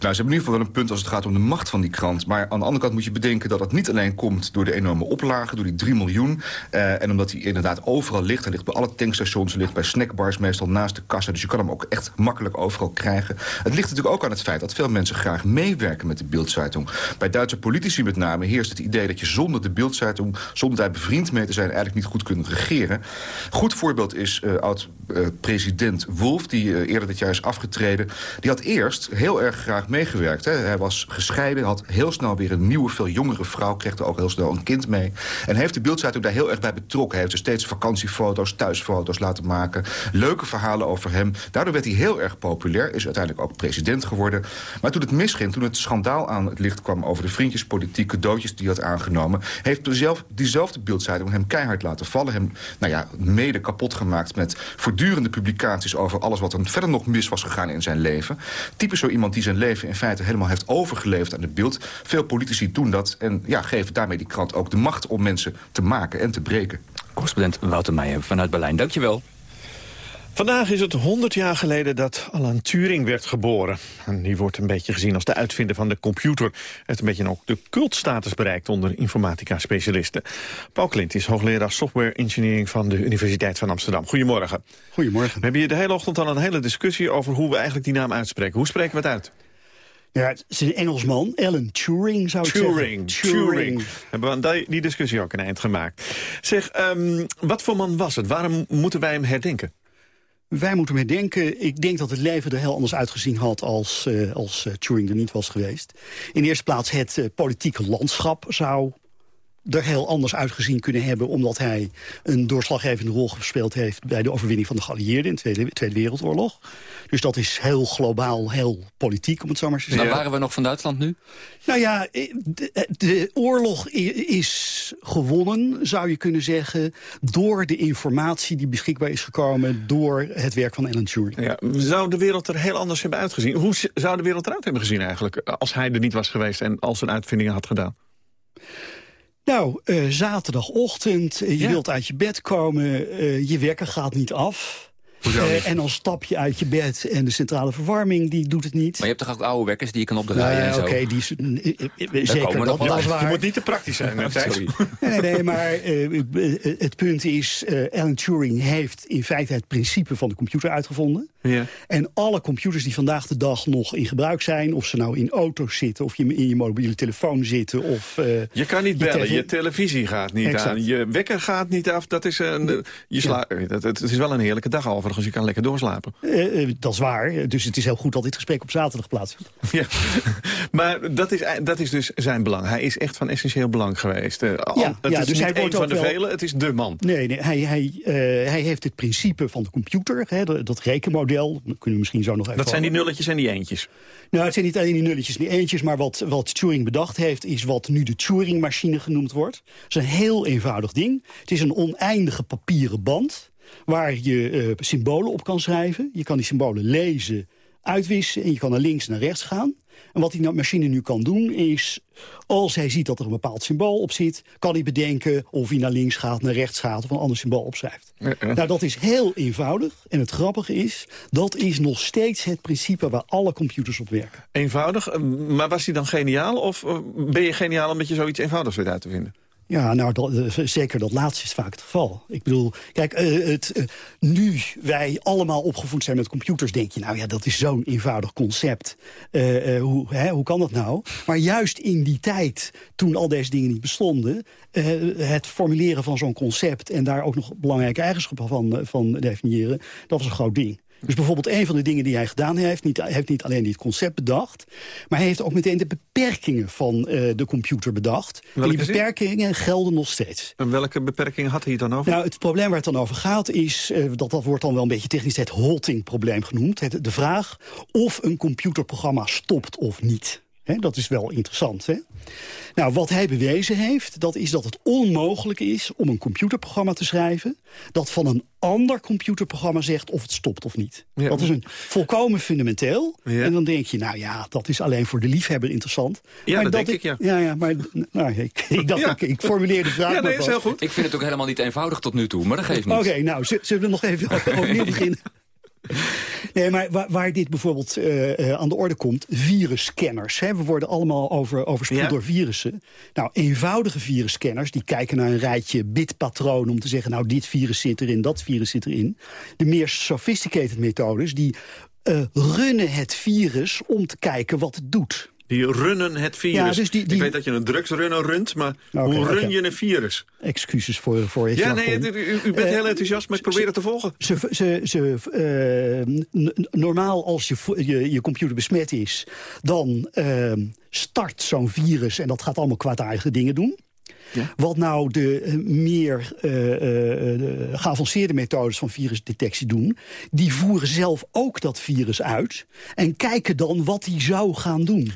Nou, ze hebben in ieder geval wel een punt als het gaat om de macht van die krant. Maar aan de andere kant moet je bedenken dat het niet alleen komt... door de enorme oplagen, door die 3 miljoen. Uh, en omdat hij inderdaad overal ligt. Hij ligt bij alle tankstations, hij ligt bij snackbars meestal naast de kassa. Dus je kan hem ook echt makkelijk overal krijgen. Het ligt natuurlijk ook aan het feit dat veel mensen graag meewerken met de Bildzeitung. Bij Duitse politici met name heerst het idee dat je zonder de Bildzeitung... zonder daar bevriend mee te zijn eigenlijk niet goed kunt regeren. Goed voorbeeld is uh, oud-president uh, Wolf, die eerder dit jaar is afgetreden. Die had eerst heel erg graag meegewerkt. Hè. Hij was gescheiden, had heel snel weer een nieuwe, veel jongere vrouw... kreeg er ook heel snel een kind mee. En heeft de Bildzeitung daar heel erg bij betrokken. Hij heeft er steeds vakantiefoto's, thuisfoto's laten maken. Leuke verhalen over hem. Daardoor werd hij heel erg populair. Is uiteindelijk ook president geworden. Maar toen het misging, toen het schandaal aan het licht kwam... over de vriendjespolitiek, cadeautjes die hij had aangenomen... heeft zelf, diezelfde Bildzeitung hem keihard laten vallen. Hem nou ja, mede kapot gemaakt met voortdurende publicaties... over alles wat er verder nog mis was gegaan in zijn leven. Typisch zo iemand die zijn leven in feite helemaal heeft overgeleefd aan het beeld. Veel politici doen dat en ja, geven daarmee die krant ook de macht om mensen te maken en te breken. Correspondent Wouter Meijer vanuit Berlijn, dankjewel. Vandaag is het 100 jaar geleden dat Alan Turing werd geboren. En die wordt een beetje gezien als de uitvinder van de computer. Hij heeft een beetje ook de cultstatus bereikt onder informatica-specialisten. Paul Klint is hoogleraar software engineering van de Universiteit van Amsterdam. Goedemorgen. Goedemorgen. We hebben hier de hele ochtend al een hele discussie over hoe we eigenlijk die naam uitspreken. Hoe spreken we het uit? Ja, het is een Engelsman, Alan Turing zou ik Turing, zeggen. Turing. Hebben we die discussie ook een eind gemaakt. Zeg, ehm, wat voor man was het? Waarom moeten wij hem herdenken? Wij moeten hem herdenken. Ik denk dat het leven er heel anders uitgezien had als, eh, als eh, Turing er niet was geweest. In eerste plaats het eh, politieke landschap zou er heel anders uitgezien kunnen hebben... omdat hij een doorslaggevende rol gespeeld heeft... bij de overwinning van de geallieerden in de Tweede, Tweede Wereldoorlog. Dus dat is heel globaal, heel politiek, om het zo maar te Maar zeggen. waren we nog van Duitsland nu? Nou ja, eh, de, de oorlog is gewonnen, zou je kunnen zeggen... door de informatie die beschikbaar is gekomen... door het werk van Alan Turing. Ja, zou de wereld er heel anders hebben uitgezien? Hoe zou de wereld eruit hebben gezien eigenlijk... als hij er niet was geweest en al zijn uitvindingen had gedaan? Nou, eh, zaterdagochtend, eh, je Ja. wilt uit je bed komen, eh, je wekker gaat niet af. Eh, en dan stap je uit je bed en de centrale verwarming die doet het niet. Maar je hebt toch ook oude wekkers die je kan opdraaien Nou en ja, zo? Oké, die is eh, eh, zeker dat, is waar. Je moet niet te praktisch zijn. [laughs] Sorry. Nee, nee, maar het punt is, eh, Alan Turing heeft in feite het principe van de computer uitgevonden. Ja. En alle computers die vandaag de dag nog in gebruik zijn... of ze nou in auto's zitten, of je in je mobiele telefoon zitten... of eh, Je kan niet bellen, tv je televisie gaat niet Exact. aan, je wekker gaat niet af. Dat is, een, je sla dat, het is wel een heerlijke dag overigens, je kan lekker doorslapen. Eh, eh, dat is waar. Dus het is heel goed dat dit gesprek op zaterdag plaatsvindt. [laughs] Ja. Maar dat is, dat is dus zijn belang. Hij is echt van essentieel belang geweest. Eh, al- Ja, het ja, is dus hij wordt van de wel- velen, het is de man. Nee, nee hij, hij, hij heeft het principe van de computer, hè, dat, dat rekenmodel. Dat kunnen we misschien zo nog even Dat zijn die nulletjes en die eentjes. Nou, het zijn niet alleen die nulletjes en die eentjes... maar wat, wat Turing bedacht heeft, is wat nu de Turing-machine genoemd wordt. Het is een heel eenvoudig ding. Het is een oneindige papieren band... waar je eh, symbolen op kan schrijven. Je kan die symbolen lezen, uitwissen... en je kan naar links en naar rechts gaan. En wat die nou- machine nu kan doen is... als hij ziet dat er een bepaald symbool op zit... kan hij bedenken of hij naar links gaat, naar rechts gaat... of een ander symbool opschrijft. Nou, dat is heel eenvoudig. En het grappige is, dat is nog steeds het principe... waar alle computers op werken. Eenvoudig, eh, maar was hij dan geniaal? Of eh, ben je geniaal omdat je zoiets eenvoudigs weet uit te vinden? Ja, nou, dat, eh, zeker dat laatste is vaak het geval. Ik bedoel, kijk, eh, het, eh, nu wij allemaal opgevoed zijn met computers... denk je, nou ja, dat is zo'n eenvoudig concept. Hoe, hè, hoe kan dat nou? Maar juist in die tijd, toen al deze dingen niet bestonden... het formuleren van zo'n concept... en daar ook nog belangrijke eigenschappen van, van definiëren... dat was een groot ding. Dus bijvoorbeeld een van de dingen die hij gedaan heeft... Niet, heeft niet alleen dit concept bedacht... maar hij heeft ook meteen de beperkingen van eh, de computer bedacht. En Welke die zin? beperkingen gelden nog steeds. En welke beperkingen had hij dan over? Nou, het probleem waar het dan over gaat is... eh, dat, dat wordt dan wel een beetje technisch het halting-probleem genoemd. Het, de vraag of een computerprogramma stopt of niet. Hè, dat is wel interessant. Hè? Nou, wat hij bewezen heeft, dat is dat het onmogelijk is... om een computerprogramma te schrijven... dat van een ander computerprogramma zegt of het stopt of niet. Ja. Dat is een volkomen fundamenteel. Ja. En dan denk je, nou ja, dat is alleen voor de liefhebber interessant. Ja, dat denk i- ik, ja. Ja, ja maar nou, [laughs] ik, ik, dacht, ik, ik formuleer de vraag Ja, nee, maar is heel goed. Ik vind het ook helemaal niet eenvoudig tot nu toe, maar dat geeft niet. Oké, nou, zullen we nog even [laughs] opnieuw beginnen? [laughs] Nee, maar waar, waar dit bijvoorbeeld eh, eh, aan de orde komt, virusscanners. Hè, we worden allemaal over, overspoeld Ja. door virussen. Nou, eenvoudige virusscanners, die kijken naar een rijtje bitpatronen... om te zeggen, nou, dit virus zit erin, dat virus zit erin. De meer sophisticated methodes, die eh, runnen het virus om te kijken wat het doet. Die runnen het virus. Ja, dus die- die- Ik weet dat je een drugsrunner runt, maar hoe run je een virus? Excuses voor, voor het Ja, nee, u, u- bent Eh, heel enthousiast, maar ik probeer het te volgen. Ze, ze, ze, eh, normaal als je, je, je computer besmet is... dan eh, start zo'n virus en dat gaat allemaal kwaadaardige dingen doen. Ja. Wat nou de meer de geavanceerde methodes van virusdetectie doen... die voeren zelf ook dat virus uit... en kijken dan wat hij zou gaan doen.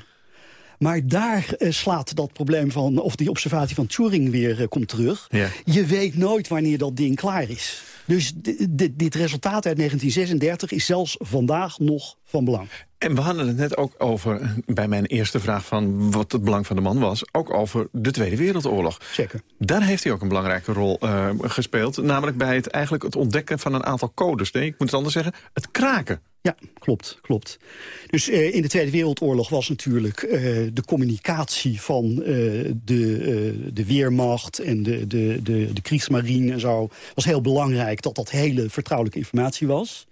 Maar daar eh, slaat dat probleem van, of die observatie van Turing weer eh, komt terug. Ja. Je weet nooit wanneer dat ding klaar is. Dus di- di- dit resultaat uit 1936 is zelfs vandaag nog van belang. En we hadden het net ook over, bij mijn eerste vraag van wat het belang van de man was... ook over de Tweede Wereldoorlog. Zeker. Daar heeft hij ook een belangrijke rol eh, gespeeld. Namelijk bij het, eigenlijk het ontdekken van een aantal codes. Nee, ik moet het anders zeggen, het kraken Ja, klopt, klopt. Dus eh, in de Tweede Wereldoorlog was natuurlijk eh, de communicatie van eh, de, de Weermacht en de, de, de, de Kriegsmarine en zo, was heel belangrijk dat dat hele vertrouwelijke informatie was.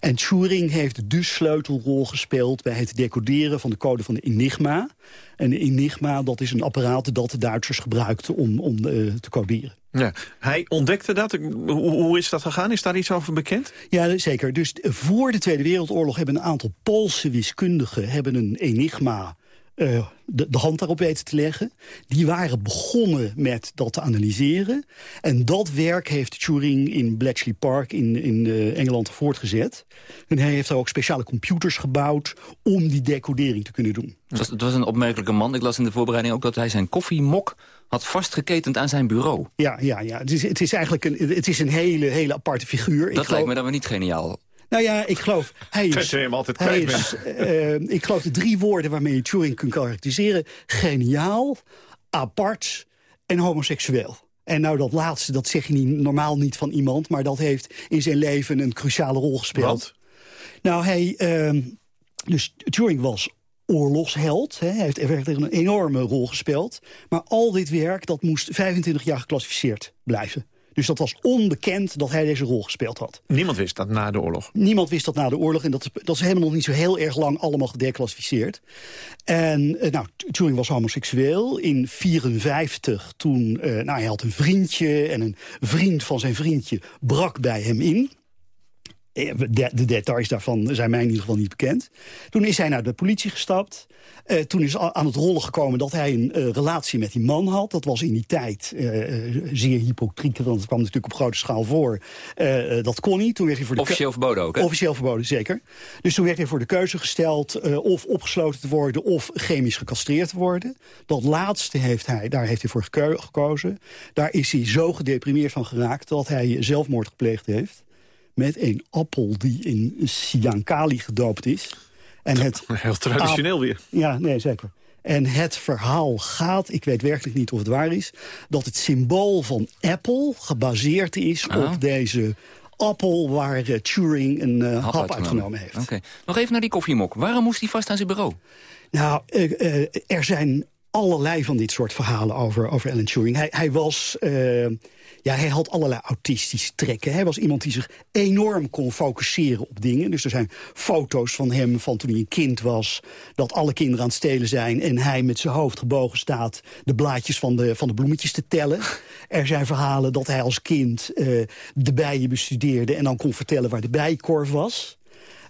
En Turing heeft dus sleutelrol gespeeld bij het decoderen van de code van de Enigma. En de Enigma, dat is een apparaat dat de Duitsers gebruikten om, om te coderen. Ja, hij ontdekte dat. Hoe, hoe is dat gegaan? Is daar iets over bekend? Ja, zeker. Dus voor de Tweede Wereldoorlog hebben een aantal Poolse wiskundigen hebben een enigma eh, de, de hand daarop weten te leggen. Die waren begonnen met dat te analyseren. En dat werk heeft Turing in Bletchley Park in, in eh, Engeland voortgezet. En hij heeft daar ook speciale computers gebouwd om die decodering te kunnen doen. Het was, het was een opmerkelijke man. Ik las in de voorbereiding ook dat hij zijn koffiemok had vastgeketend aan zijn bureau. Ja, ja, ja. Het, is, het is eigenlijk een, het is een hele, hele aparte figuur. Dat lijkt me dan weer niet geniaal. Nou ja, ik geloof... Hij is, hem altijd hij is, eh, ik geloof de drie woorden waarmee je Turing kunt karakteriseren... geniaal, apart en homoseksueel. En nou, dat laatste, dat zeg je niet, normaal niet van iemand... maar dat heeft in zijn leven een cruciale rol gespeeld. Want? Nou, hij... ehm, dus Turing was oorlogsheld. Hè. Hij heeft echt een enorme rol gespeeld. Maar al dit werk, dat moest 25 jaar geclassificeerd blijven. Dus dat was onbekend dat hij deze rol gespeeld had. Niemand wist dat na de oorlog. Niemand wist dat na de oorlog. En dat, dat is helemaal nog niet zo heel erg lang allemaal gedeclassificeerd. En eh, nou, Turing was homoseksueel. In 54 toen, eh, nou, hij had een vriendje. En een vriend van zijn vriendje brak bij hem in. Eh, De, de details daarvan zijn mij in ieder geval niet bekend. Toen is hij naar de politie gestapt. Eh, toen is aan het rollen gekomen dat hij een eh, relatie met die man had. Dat was in die tijd zeer hypocriet, want het kwam natuurlijk op grote schaal voor. Dat kon niet. Toen werd hij voor de Officieel verboden ook, hè? Officieel verboden, zeker. Dus toen werd hij voor de keuze gesteld of opgesloten te worden... of chemisch gecastreerd te worden. Dat laatste heeft hij, daar heeft hij voor geko- gekozen. Daar is hij zo gedeprimeerd van geraakt dat hij zelfmoord gepleegd heeft. Met een appel die in Siankali gedoopt is. En het [laughs] Heel traditioneel weer. ja, nee, zeker. En het verhaal gaat, ik weet werkelijk niet of het waar is... dat het symbool van Apple gebaseerd is Ah. op deze appel... waar eh, Turing een eh, hap, uitgenomen heeft. Oké. Nog even naar die koffiemok. Waarom moest hij vast aan zijn bureau? Nou, eh, er zijn allerlei van dit soort verhalen over, over Alan Turing. Hij, hij was... eh, ja, hij had allerlei autistische trekken. Hij was iemand die zich enorm kon focuseren op dingen. Dus er zijn foto's van hem van toen hij een kind was... dat alle kinderen aan het stelen zijn... en hij met zijn hoofd gebogen staat... de blaadjes van de, van de bloemetjes te tellen. Er zijn verhalen dat hij als kind eh, de bijen bestudeerde... en dan kon vertellen waar de bijenkorf was...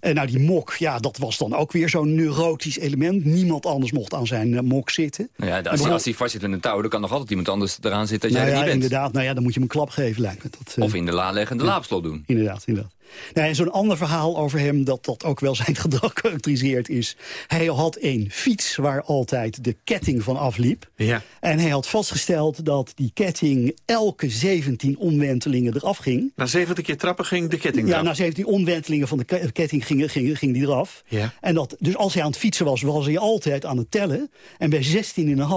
En nou, die mok, ja, dat was dan ook weer zo'n neurotisch element. Niemand anders mocht aan zijn eh, mok zitten. Nou ja, als, hij, als hij vast zit met een touw, dan kan nog altijd iemand anders eraan zitten dat nou jij ja, er niet bent. inderdaad, nou ja, dan moet je hem een klap geven, lijkt me. Dat, eh, Of in de la leggen en de ja. laapslot doen. Inderdaad, inderdaad. Nou, zo'n ander verhaal over hem, dat dat ook wel zijn [laughs] gedrag karakteriseert, is... hij had een fiets waar altijd de ketting van afliep. Ja. En hij had vastgesteld dat die ketting elke 17 omwentelingen eraf ging. Na 70 keer trappen ging de ketting Ja, eraf. na 17 omwentelingen van de ke- ketting ging, ging, ging die eraf. Ja. En dat, dus als hij aan het fietsen was, was hij altijd aan het tellen. En bij 16,5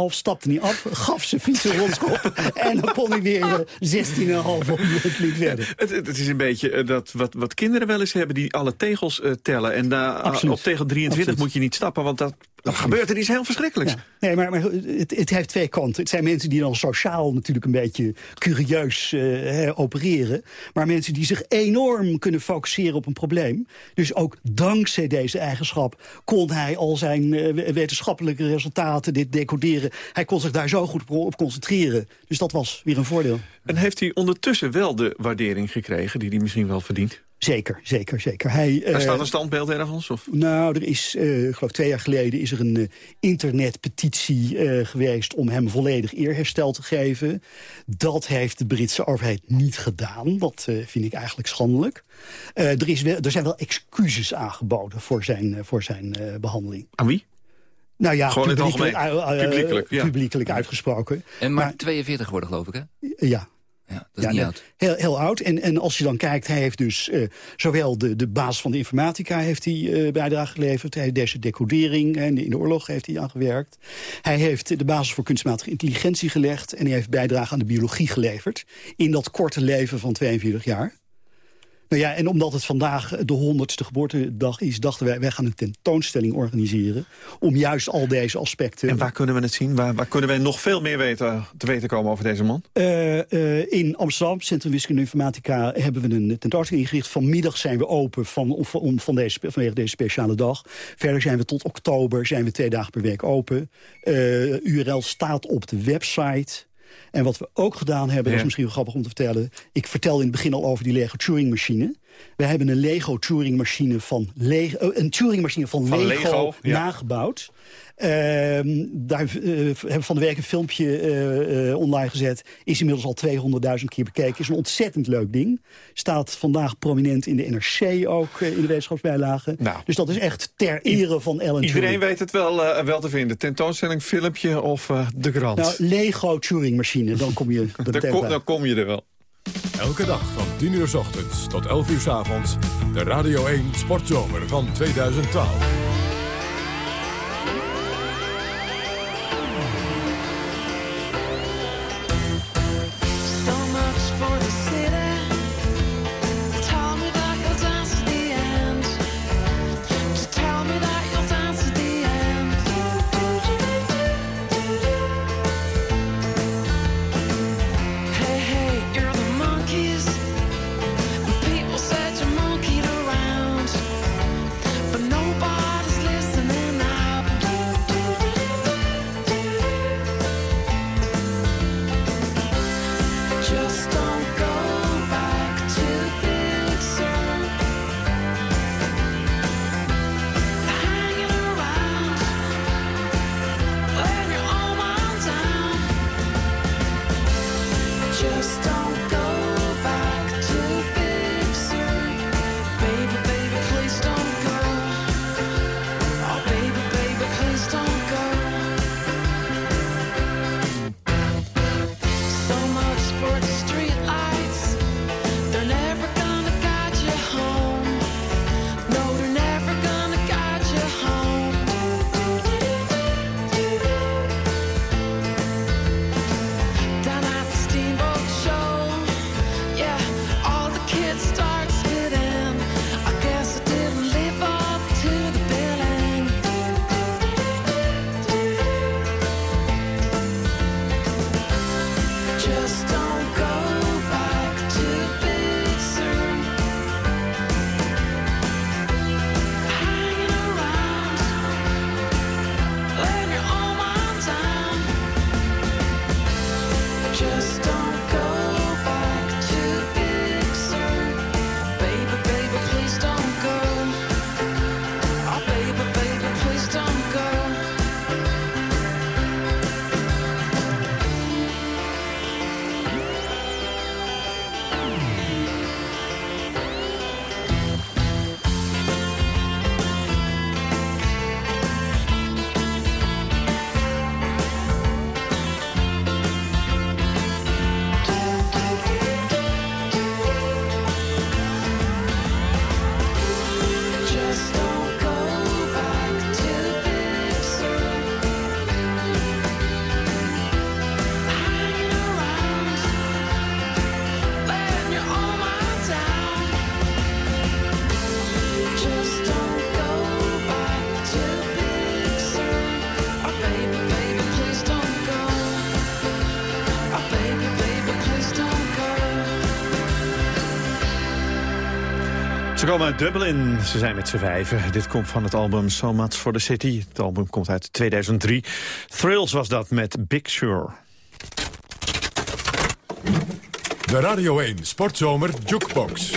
stapte hij af, [laughs] gaf zijn fiets een rondskop... [laughs] en dan kon hij weer eh, 16,5 omwentelingen verder. Het, het, het is een beetje eh, dat wat, wat kinderen wel eens hebben... die alle tegels eh, tellen. En daar Absoluut. op tegel 23 Absoluut. moet je niet stappen... want dat, dan gebeurt er iets heel verschrikkelijks. Ja. Nee, maar, maar het, het heeft twee kanten. Het zijn mensen die dan sociaal natuurlijk een beetje curieus eh, hè, opereren. Maar mensen die zich enorm kunnen focusseren op een probleem. Dus ook dankzij deze eigenschap kon hij al zijn eh, wetenschappelijke resultaten, dit decoderen. Hij kon zich daar zo goed op concentreren. Dus dat was weer een voordeel. En heeft hij ondertussen wel de waardering gekregen... die hij misschien wel verdient? Zeker, zeker, zeker. Hij, Er eh, staat een standbeeld ergens? Of? Nou, er is, eh, ik geloof twee jaar geleden is er een eh, internetpetitie eh, geweest om hem volledig eerherstel te geven. Dat heeft de Britse overheid niet gedaan. Dat eh, vind ik eigenlijk schandelijk. Eh, er, is wel, er zijn wel excuses aangeboden voor zijn, eh, voor zijn eh, behandeling. Aan wie? Nou ja, Gewoon in het publiekelijk, algemeen. Publiekelijk, ja. publiekelijk uitgesproken. En maar, 42 geworden, geloof ik, hè? Ja. Ja, dat is Ja, niet nee, oud. Heel, heel oud. En, en als je dan kijkt, hij heeft dus eh, zowel de, de basis van de informatica heeft hij eh, bijdrage geleverd. Hij heeft deze decodering en in de oorlog heeft hij aan gewerkt. Hij heeft de basis voor kunstmatige intelligentie gelegd. En hij heeft bijdrage aan de biologie geleverd. In dat korte leven van 42 jaar. Nou ja, en omdat het vandaag de 100ste geboortedag is... dachten wij, wij gaan een tentoonstelling organiseren... om juist al deze aspecten... En waar kunnen we het zien? Waar, waar kunnen we nog veel meer weten, te weten komen over deze man? Uh, uh, in Amsterdam, Centrum Wiskunde Informatica... hebben we een tentoonstelling ingericht. Vanmiddag zijn we open van, om, om, van deze, vanwege deze speciale dag. Verder zijn we tot oktober zijn we twee dagen per week open. Uh, URL staat op de website... En wat we ook gedaan hebben, ja. dat is misschien wel grappig om te vertellen... ik vertelde in het begin al over die Lego Turing-machine. We hebben een Lego Turing-machine van, Lego, een Turing-machine van, van Lego, nagebouwd. Daar uh, hebben we van de week een filmpje uh, online gezet. Is inmiddels al 200.000 keer bekeken. Is een ontzettend leuk ding. Staat vandaag prominent in de NRC ook in de wetenschapsbijlage. Nou, dus dat is echt ter ere van Ellen Iedereen Turing. weet het wel, wel te vinden. Tentoonstelling, filmpje of de krant. Nou, Lego Turing machine, dan kom je er [laughs] dan, kom, dan kom je er wel. Elke dag van 10 uur s ochtends tot 11 uur s avonds. De Radio 1 Sportzomer van 2012. Komen Dublin. Ze zijn met z'n vijven. Dit komt van het album So Much for the City. Het album komt uit 2003. Thrills was dat met Big Sur. De Radio 1 Sportzomer Jukebox.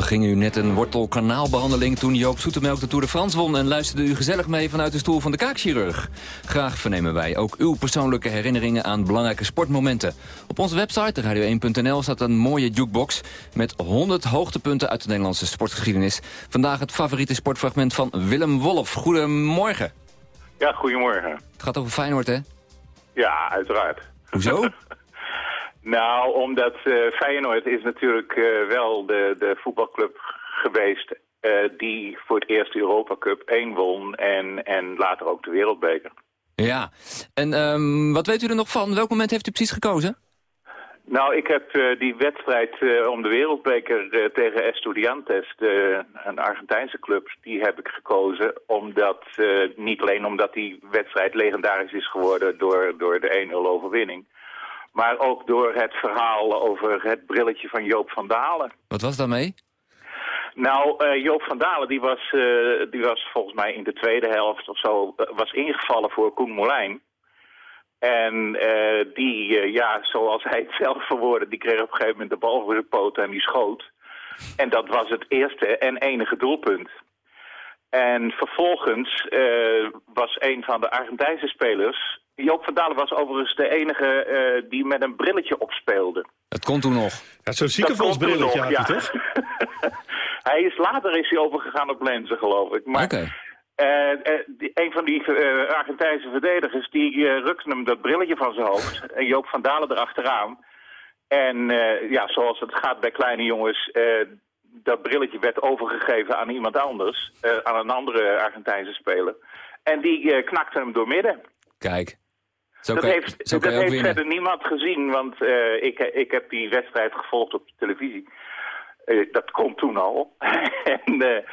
Onderging u net een wortelkanaalbehandeling toen Joop Zoetemelk de Tour de France won... en luisterde u gezellig mee vanuit de stoel van de kaakchirurg? Graag vernemen wij ook uw persoonlijke herinneringen aan belangrijke sportmomenten. Op onze website, radio1.nl, staat een mooie jukebox... met 100 hoogtepunten uit de Nederlandse sportgeschiedenis. Vandaag het favoriete sportfragment van Willem Wolf. Goedemorgen. Ja, goedemorgen. Het gaat over Feyenoord, hè? Ja, uiteraard. Hoezo? [laughs] Nou, omdat uh, Feyenoord is natuurlijk uh, wel de, de voetbalclub geweest... Uh, die voor het eerst de Europa Cup 1 won en, en later ook de Wereldbeker. Ja, en um, wat weet u er nog van? Welk moment heeft u precies gekozen? Nou, ik heb eh, die wedstrijd eh, om de wereldbeker eh, tegen Estudiantes, de, een Argentijnse club, die heb ik gekozen. Omdat, eh, niet alleen omdat die wedstrijd legendarisch is geworden door, door de 1-0 overwinning. Maar ook door het verhaal over het brilletje van Joop van Dalen. Wat was daarmee? Nou, eh, Joop van Dalen die was, eh, die was volgens mij in de tweede helft of zo... eh, was ingevallen voor Koen Molijn. En die, ja, zoals hij het zelf verwoordde... die kreeg op een gegeven moment de bal voor zijn poten en die schoot. En dat was het eerste en enige doelpunt. En vervolgens was een van de Argentijnse spelers... Joop van Dalen was overigens de enige eh, die met een brilletje opspeelde. Het kon toen nog. Ja, zo'n ziekenfondsbrilletje had had hij toch? [laughs] hij is, later is hij overgegaan op lenzen, geloof ik. Maar Oké. eh, eh, die- een van die Argentijnse verdedigers... die rukte hem dat brilletje van zijn hoofd. [laughs] En Joop van Dalen erachteraan. En eh, ja, zoals het gaat bij kleine jongens... eh, dat brilletje werd overgegeven aan iemand anders. eh, aan een andere Argentijnse speler. En die knakte hem doormidden. Kijk. Zo dat kan, heeft, zo dat verder niemand gezien, want eh, ik, ik heb die wedstrijd gevolgd op de televisie. Eh, dat komt toen al. [laughs] en, eh,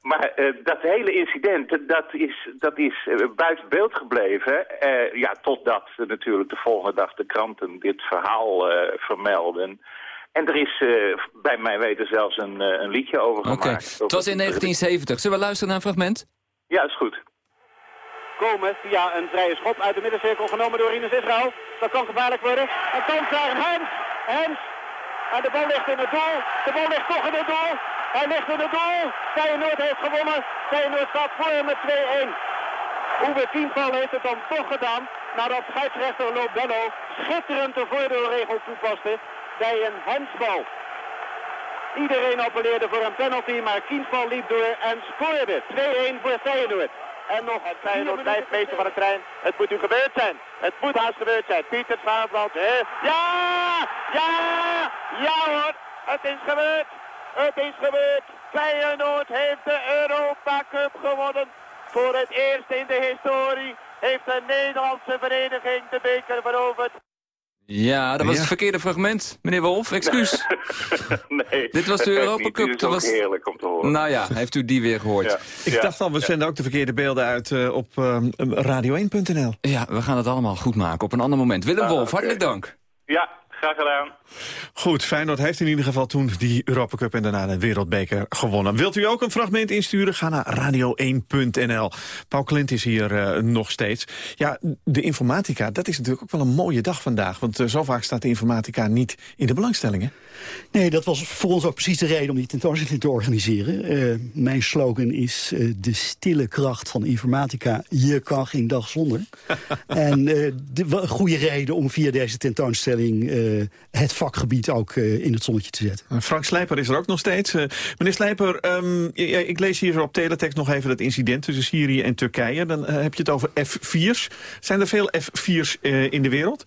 maar dat hele incident, dat is, dat is buiten beeld gebleven. ja, totdat natuurlijk de volgende dag de kranten dit verhaal vermelden. En er is bij mijn weten zelfs een, een liedje over Oké. gemaakt. Het was in 1970. Zullen we luisteren naar een fragment? Ja, is goed. Komen via een vrije schop uit de middencirkel genomen door Ines Israël. Dat kan gevaarlijk worden. En kans krijgen Hens. Hens. En de bal ligt in het doel. De bal ligt toch in het doel. Hij ligt in het doel. Feyenoord heeft gewonnen. Feyenoord staat voor met 2-1. Uwe Kienval heeft het dan toch gedaan. Nadat scheidsrechter Lobello schitterend de voordeelregel toepaste bij een hensbal. Iedereen appelleerde voor een penalty, maar Kienval liep door en scoorde. 2-1 voor Feyenoord. En nog het Feyenoord blijft meester van de trein. Het moet nu gebeurd zijn. Het moet haast gebeurd zijn. Pieter Vaanbrand. hè? Ja! Ja! Ja hoor! Het is gebeurd! Het is gebeurd! Feyenoord heeft de Europa Cup gewonnen. Voor het eerst in de historie heeft de Nederlandse vereniging de beker veroverd. Ja, dat was het verkeerde fragment. Meneer Wolf, excuus. [laughs] nee, Dit was de Europa niet. Cup. Dat was... heerlijk om te horen. Nou ja, heeft u die weer gehoord? Ik dacht al, we zenden ook de verkeerde beelden uit eh, op eh, radio1.nl. Ja, we gaan het allemaal goed maken op een ander moment. Willem Ah, Wolf, hartelijk dank. Ja, graag gedaan. Goed, Feyenoord heeft in ieder geval toen die Europa Cup en daarna de Wereldbeker gewonnen. Wilt u ook een fragment insturen? Ga naar radio1.nl. Paul Klint is hier eh, nog steeds. Ja, de informatica, dat is natuurlijk ook wel een mooie dag vandaag. Want eh, zo vaak staat de informatica niet in de belangstelling, hè? Nee, dat was voor ons ook precies de reden om die tentoonstelling te organiseren. Eh, mijn slogan is de stille kracht van informatica. Je kan geen dag zonder. [laughs] en de, goede reden om via deze tentoonstelling het vakgebied ook eh, in het zonnetje te zetten. Frank Slijper is er ook nog steeds. Eh, meneer Slijper, ehm, ja, ik lees hier zo op teletext nog even dat incident tussen Syrië en Turkije. Dan eh, heb je het over F-4's. Zijn er veel F-4's eh, in de wereld?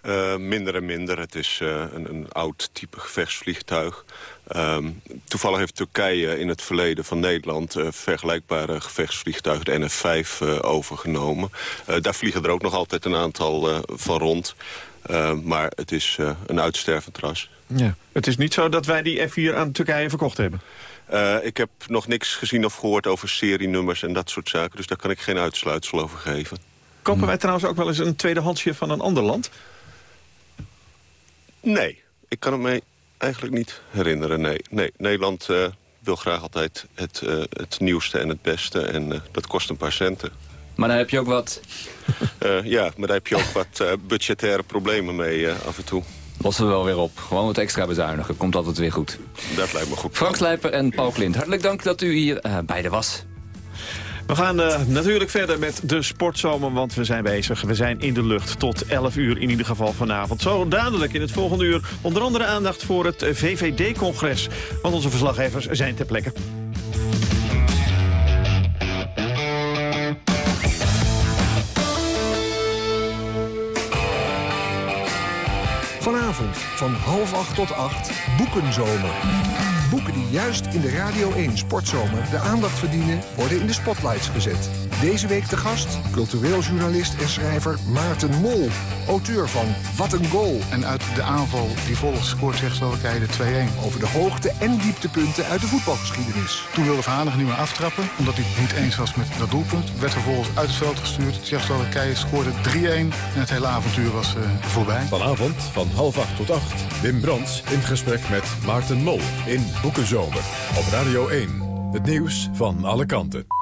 Eh, minder en minder. Het is eh, een, een oud type gevechtsvliegtuig. Ehm, toevallig heeft Turkije in het verleden van Nederland... eh, vergelijkbare gevechtsvliegtuigen, de NF-5, eh, overgenomen. Eh, daar vliegen er ook nog altijd een aantal van rond. Eh, maar het is eh, een uitstervend ras. Ja. Het is niet zo dat wij die F-4 aan Turkije verkocht hebben. Eh, ik heb nog niks gezien of gehoord over serienummers en dat soort zaken. Dus daar kan ik geen uitsluitsel over geven. Kopen wij trouwens ook wel eens een tweedehandsje van een ander land? Nee, ik kan het me eigenlijk niet herinneren. Nee, nee. Nederland wil graag altijd het, het nieuwste en het beste. En dat kost een paar centen. Maar dan heb je ook wat... [laughs] Eh, ja, maar daar heb je ook wat eh, budgettaire problemen mee eh, af en toe. Lossen we wel weer op. Gewoon wat extra bezuinigen. Komt altijd weer goed. Dat lijkt me goed. Frank Slijper en Paul Klint, hartelijk dank dat u hier eh, beide was. We gaan eh, natuurlijk verder met de sportzomer, want we zijn bezig. We zijn in de lucht tot 11 uur in ieder geval vanavond. Zo dadelijk in het volgende uur onder andere aandacht voor het VVD-congres. Want onze verslaggevers zijn ter plekke. Van half acht tot acht, Boekenzomer. Boeken die juist in de Radio 1 Sportzomer de aandacht verdienen... worden in de spotlights gezet. Deze week de gast, cultureel journalist en schrijver Maarten Mol. Auteur van Wat een goal. En uit de aanval die volgt scoort Tsjechoslowakije de 2-1. Over de hoogte- en dieptepunten uit de voetbalgeschiedenis. Toen wilde Verhanig niet meer aftrappen, omdat hij het niet eens was met dat doelpunt. Werd vervolgens uit het veld gestuurd. Tsjechoslowakije scoorde 3-1 en het hele avontuur was eh, voorbij. Vanavond van half acht tot acht. Wim Brands in gesprek met Maarten Mol in Boekenzomer. Op Radio 1. Het nieuws van alle kanten.